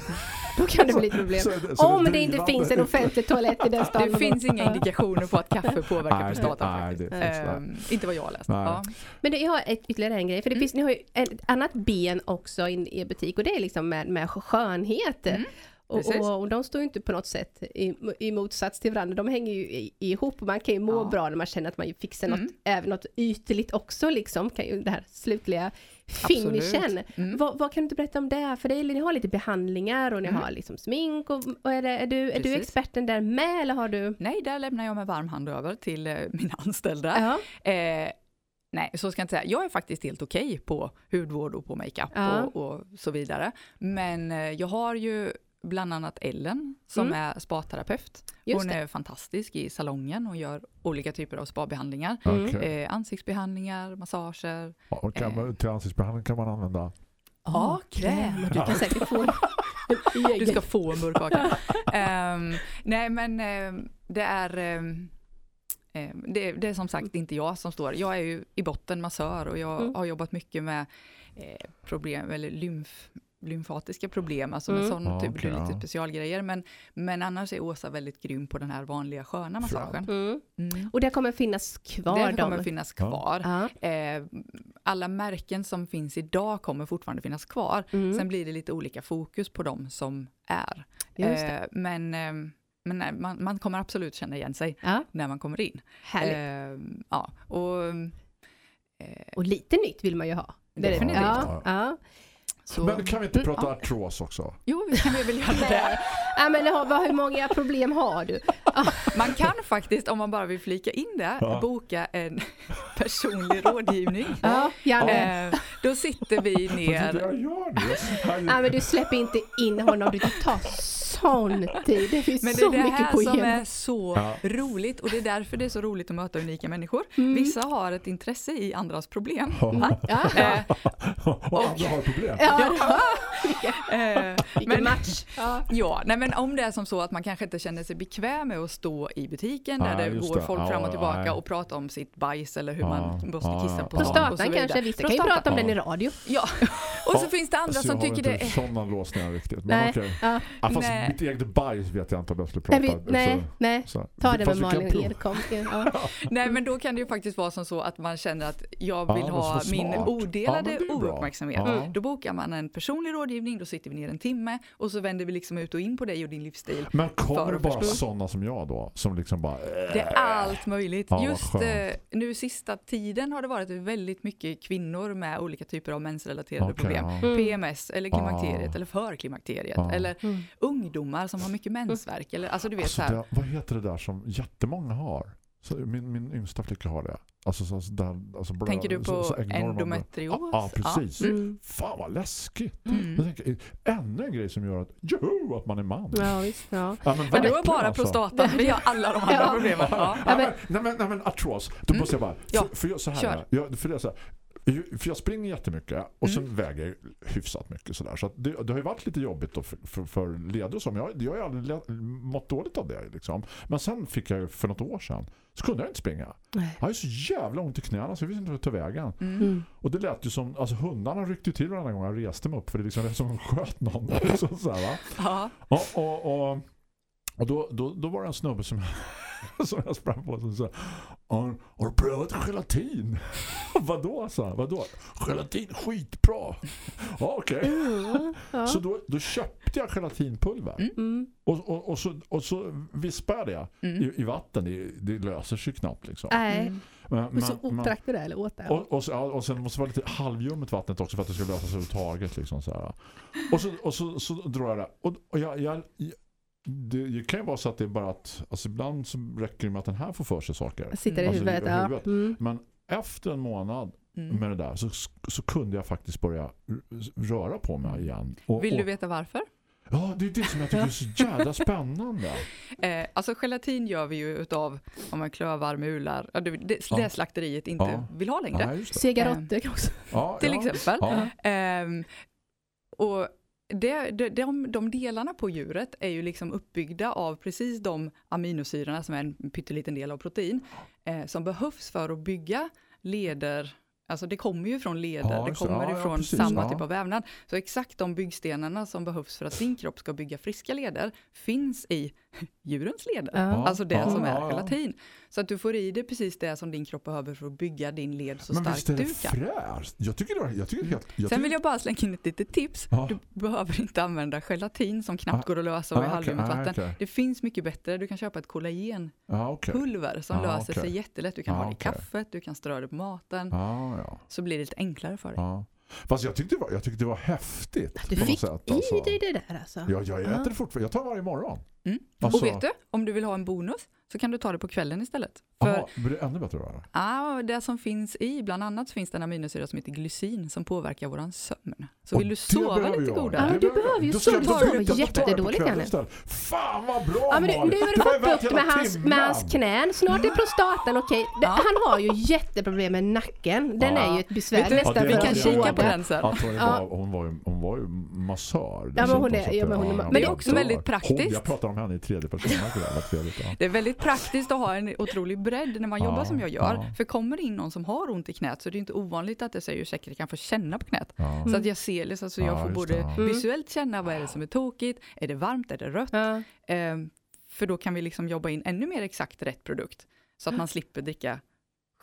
Då kan det bli ett problem. så är det, så är Om det inte finns en offentlig toalett i den staden. Det finns inga indikationer på att kaffe påverkar Nej, det- prostatan nej, faktiskt. det det. Ehm, inte vad jag har läst. Ja. Men det, jag har ett, ytterligare en grej, för det Mm. finns, ni har ju ett annat ben också i er butik och det är liksom med, med skönhet. Mm, och, och, och de står ju inte på något sätt i, i motsats till varandra, de hänger ju i, ihop och man kan ju må Ja. bra när man känner att man fixar något, Mm. även något ytligt också liksom, kan ju det här slutliga finishen. Mm. Vad, vad kan du berätta om det? För det är, ni har lite behandlingar och ni Mm. har liksom smink och, och är, det, är, du, är du experten där med eller har du? Nej, där lämnar jag med varm hand över till eh, mina anställda. Ja. Eh, nej, så ska jag inte säga. Jag är faktiskt helt okej på hudvård och på makeup Ja. och, och så vidare. Men eh, jag har ju bland annat Ellen som Mm. är spaterapeut. Just Hon det. är fantastisk i salongen och gör olika typer av spabehandlingar. Mm. Eh, ansiktsbehandlingar, massager. Ja, och kan man, till ansiktsbehandling kan man använda... Ja, kräm. Du kan säkert få Du ska få en burk kaka. Ehm, nej men ehm, det är ehm, det, det är som sagt inte jag som står. Jag är ju i botten massör och jag Mm. har jobbat mycket med eh, problem eller lymf lymfatiska problem, alltså med Mm. sån Ja, typ okej, lite ja. specialgrejer. Men, men annars är Åsa väldigt grym på den här vanliga sköna massagen. Mm. Mm. Och det kommer finnas kvar Det kommer de. finnas kvar. Ja. Eh, alla märken som finns idag kommer fortfarande finnas kvar. Mm. Sen blir det lite olika fokus på de som är. Just det. Eh, men eh, men nej, man, man kommer absolut känna igen sig Ja, när man kommer in. härligt. Eh, ja, och, eh, Och lite nytt vill man ju ha. Det är det. Definitivt. Ja, ja. så, Men kan vi inte prata ja. artros också? Jo, vi kan vi väl göra det. ja men det hur många problem har du? Man kan faktiskt, om man bara vill flika in det, Ja. boka en personlig rådgivning. Ja, Janne. Eh, då sitter vi det ner jag gör nu? Herregud. Ja, men du släpper inte in honom, du tar sån tid. Det finns Men det så är det mycket på här som är så Ja. roligt och det är därför det är så roligt att möta unika människor. Mm. Vissa har ett intresse i andras problem. Ja. Ja, Eh, Och andra har problem. eh, vilken men, match. Ja. ja, nej, men om det är som så att man kanske inte känner sig bekväm med att stå i butiken där Ja, det går det. folk fram och tillbaka och prata om sitt bajs eller hur Ja, man måste ja, kissa på ja. På stan och så statan vidare. kanske, vissa kan ju Prostatan. prata om den i radio. Ja, och så Ja, finns det andra Så som tycker det är... sådana låsningar riktigt. Men Nej, okej. ja. Ja, fast Nej. Mitt eget bajs vet jag inte om jag skulle nej, prata. vi, nej, så, nej. så. Ta det med Malin. Edkom. Ja. Nej men då kan det ju faktiskt vara som så att man känner att jag Ja, vill men ha min smart. Ja, odelade bra. ouppmärksamhet. Ja. Då bokar man en personlig rådgivning, då sitter vi ner en timme och så vänder vi liksom ut och in på dig och din livsstil. Men kommer det bara sådana som jag då? Som liksom bara... Det är allt möjligt. Ja, Just eh, nu sista tiden har det varit väldigt mycket kvinnor med olika typer av mensrelaterade Okej, problem. ja. Mm. PMS eller klimakteriet Ah. eller förklimakteriet Ja. eller Mm. Ungdomar som har mycket mensvärk. Eller, alltså du vet Alltså, så här, det, vad heter det där som jättemånga har? Så min, min yngsta flicka har det. Alltså, så, så där, alltså tänker du så- på så äggnormar- endometrios? Ja, ja, precis. Mm. Fan vad läskigt. Mm. Jag tänker, ännu en grej som gör att, joho, att man är man. Ja, visst. Ja. Ja, Men du har bara alltså. prostatan, vi har alla de andra Ja. problemen. Ja. Ja, men, nej, men, nej men artros, då Mm. måste jag bara, för, för jag, så här, jag, för det är så här, för jag springer jättemycket och sen Mm. väger jag hyfsat mycket sådär. Så att det, det har ju varit lite jobbigt då för, för, för leder och så, men jag, jag har ju aldrig mått dåligt av det liksom. Men sen fick jag ju för något år sedan, så kunde jag inte springa. Nej. Jag har ju så jävla ont i knäna så jag visste inte vart ta vägen. Mm. Mm. Och det lät ju som, alltså hundarna ryckte till varenda gång jag reste mig upp för det liksom lät som de sköt någon. så, så här, va? Ja. Och, och, och, och då, då, då var det en snubbe som, som jag sprang på som sa har, har du prövat gelatin? Vadå, sa han? Vadå? Gelatin, skitbra. Ja, okej. Mm. Ja. Så då, då köpte jag gelatinpulver. Mm. Mm. Och, och, och, så, och så vispade jag Mm. i, i vatten. Det, det löser sig knappt liksom. Nej. Mm. Men, Och så men- drack du det eller åt det? och, och, så, ja, och sen måste det vara lite halvljummet vattnet också för att det ska lösa sig överhuvudtaget. Liksom, så här. Och, så, och så, så drar jag det. Och, och jag, jag, det, kan ju vara så att det är bara att alltså ibland så räcker det med att den här får för sig saker. Sitter i Alltså, huvudet. i Ja. huvudet. Mm. Men efter en månad Mm. med det där så, så kunde jag faktiskt börja röra på mig igen. Och, Vill du veta varför? Ja, det är det som jag tycker är så jävla spännande. Eh, alltså gelatin gör vi ju utav om man klövar, mular, ja, det, det, Ja. det slakteriet inte Ja. vill ha längre. Ja. Sega råttor också. Ja, Till ja. exempel. Ja. Ehm, och det, det, de, de delarna på djuret är ju liksom uppbyggda av precis de aminosyrorna som är en pytteliten del av protein eh, som behövs för att bygga leder Alltså det kommer ju från leder, Ja, det kommer Ja, ja, ifrån precis. samma Ja. typ av vävnad. Så exakt de byggstenarna som behövs för att din kropp ska bygga friska leder finns i djurens leder. Ja. Alltså det Ja, som är gelatin. Så att du får i dig precis det som din kropp behöver för att bygga din led så Men stark visst är det du kan. fräscht? Jag tycker det jag tycker det är helt... Jag Sen tycker, vill jag bara slänga in ett litet tips. Ja. Du behöver inte använda gelatin som knappt Ah. går att lösa i Ah, halvljummet Ah, vatten. okej. Det finns mycket bättre. Du kan köpa ett kollagenpulver ja, okej. som Ah, löser sig jättelätt. Du kan Ah, ha det i kaffet, du kan strö det på maten. Ja, ja. Så blir det lite enklare för dig. Fast jag tyckte, det var, jag tyckte det var häftigt. Du fick sätt, i alltså. dig det där alltså. Ja, jag äter Ja. det fortfarande. Jag tar varje morgon. Mm. Alltså- Och vet du, om du vill ha en bonus så kan du ta det på kvällen istället. För Jaha, blir det ännu bättre då? ah, det som finns i, bland annat så finns det en aminosyra som heter glycin som påverkar våran sömn. Så Och vill du sova lite jag. godare? Ja, du behöver ju sova. Du sover jättedåligt, Janne. Fan vad bra Ja, men nu, Malin. nu har du fått bukt med hans, med hans knän. Snart är prostatan okej. Det- Ja. Han har ju jätteproblem med nacken. Den Ja. är ju ett besvär du, nästan Ja, vi kan kika på den sen. Hon, Ja. var, hon, var ju, hon var ju massör. Ja, men hon dessutom, är- så att ja, men hon är- ja, men hon det är också väldigt praktiskt. Jag pratar om henne i tredje person. Ja. Det är väldigt praktiskt att ha en otrolig bredd när man Ja, jobbar som jag gör. ja. För kommer det in någon som har ont i knät så är det inte ovanligt att jag säger ursäkta, jag kan få känna på knät. Ja. Så att jag ser det, så att jag Ja, får både. Mm. visuellt känna vad är det som är tokigt, är det varmt, är det rött? Ja. Ehm, för då kan vi liksom jobba in ännu mer exakt rätt produkt. Så att man slipper dricka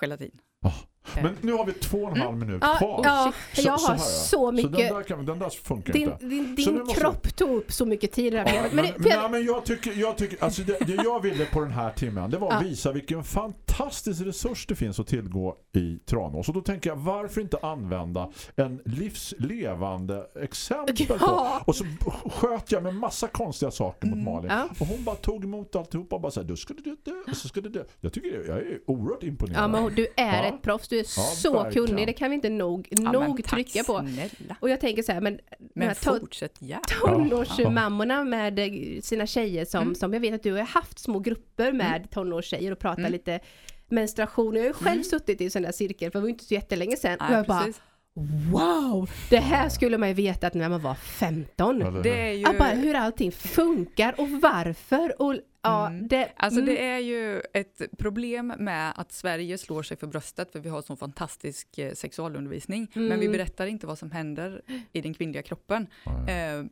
gelatin. Ja. Men nu har vi två och en halv minut Ja, kvar. ja, Så- jag så har så Så mycket... den där, kan, den där funkar Din, inte. din, Så din måste- kropp tog upp så mycket tid här Ja, men, Men, för nej, men jag tycker, jag tycker alltså det, det jag ville på den här timmen det var att Ja. visa vilken fantastisk resurs det finns att tillgå i Tranås. Och då tänker jag, varför inte använda en livslevande exempel Ja. på? Och så sköt jag med massa konstiga saker mot Malin. Ja. Och hon bara tog emot alltihopa och bara så då skulle du dö, och så skulle du dö. Jag tycker det, jag är oerhört imponerad. Ja, men du är Ja. ett proffs, du är Ja, så verkligen. kunnig, det kan vi inte nog, ja, nog trycka på. Snälla. Och jag tänker så här, men, Men här fortsätt gärna. tonårsmammorna med eh, sina tjejer som, Mm. som jag vet att du har haft små grupper med tonårstjejer och pratat Mm. lite menstruation. Jag har ju själv Mm. suttit i en sån där cirkel för det var inte så jättelänge sedan. och Nej, jag bara, precis. wow! Det här skulle man ju vetat när man var 15. Eller hur? Det är ju... Ja, bara hur allting funkar och varför. Och, ja, Mm. det, Alltså mm. det är ju ett problem med att Sverige slår sig för bröstet för vi har sån fantastisk eh, sexualundervisning. Men vi Mm. berättar inte vad som händer i den kvinnliga kroppen. Eh,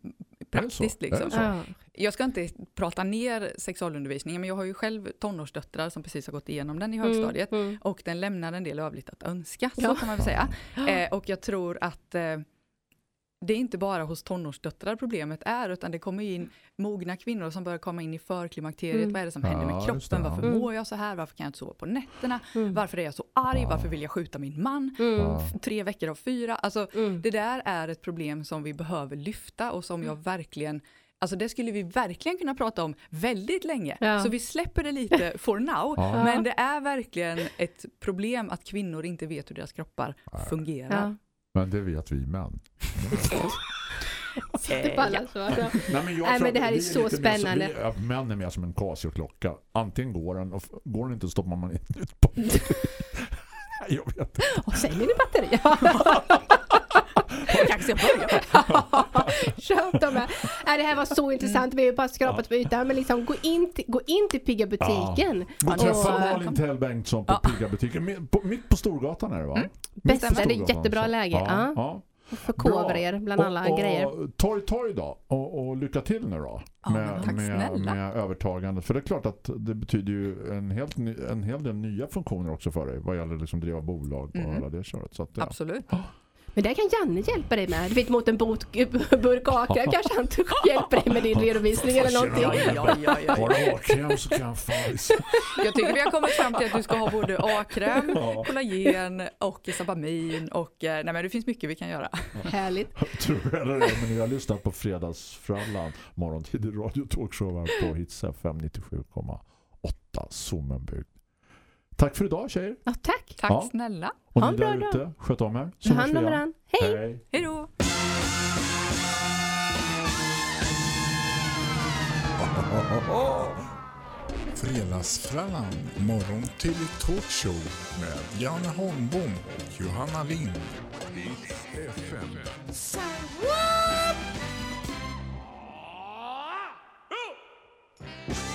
praktiskt liksom. Ja. Jag ska inte prata ner sexualundervisningen men jag har ju själv tonårsdöttrar som precis har gått igenom den i högstadiet. Mm, mm. Och den lämnar en del övrigt att önska, Ja. så kan man väl säga. Eh, och jag tror att eh, det är inte bara hos tonårsdöttrar problemet är, utan det kommer in mogna kvinnor som börjar komma in i förklimakteriet. Mm. Vad är det som händer med kroppen? Varför Mm. mår jag så här? Varför kan jag inte sova på nätterna? Mm. Varför är jag så arg? Varför vill jag skjuta min man? Mm. Tre veckor av fyra. Alltså, Mm. det där är ett problem som vi behöver lyfta och som jag verkligen Alltså det skulle vi verkligen kunna prata om väldigt länge. Ja. Så vi släpper det lite for now. Ja. Men det är verkligen ett problem att kvinnor inte vet hur deras kroppar fungerar. Ja. Men det vet vi män. Sitter på Eh, alla så. Nej, men, jag Nej, tror men det här är så lite mer spännande. vi, ja, män är mer som en Casio-klocka. Antingen går den och går den inte så stoppar man in ett batteri. Jag vet inte. Och säljer ni batterier? Kanske ska börja. Köp dem här. Det här var så intressant. Vi har bara skrapat på ytan. Men liksom, gå in till, gå in till Pigga butiken. Gå och träffa Malin Tell Bengtsson på Ja. Pigga-butiken. Mitt på, mitt på Storgatan är det va? Mm. Bästa, det är jättebra läge. Ja. Ja. Förkovra er bland alla och, grejer. Torg, torg då. Och, och lycka till nu då. Ja, med, tack med, med övertagandet. För det är klart att det betyder ju en, helt ny, en hel del nya funktioner också för dig. Vad gäller liksom driva bolag och Mm. alla det köret. Så att, ja. Absolut. Men det kan Janne hjälpa dig med. Du vet mot en bot, burk akräm kanske han hjälper dig med din redovisning eller någonting. Ja, ja, ja, Har ja. du A-kräm så kan jag. Jag tycker vi har kommit fram till att du ska ha både A-kräm, kollagen och sabamin och eh, nej men det finns mycket vi kan göra. Härligt. Tror jag det, men jag har lyssnat på Fredagsfrallan morgontidig radio talkshow här på Hits FM 97,8 Sommenbygd. Tack för idag tjejer. Ja, tack. Tack ja. snälla. Och ha ni där ute, sköt om er. Ta hand om varandra. Hej. Hej. Då. Fredagsfrallan, morgon till talkshow med Janne Holmbom och Johanna Lind. FM. What? Ah!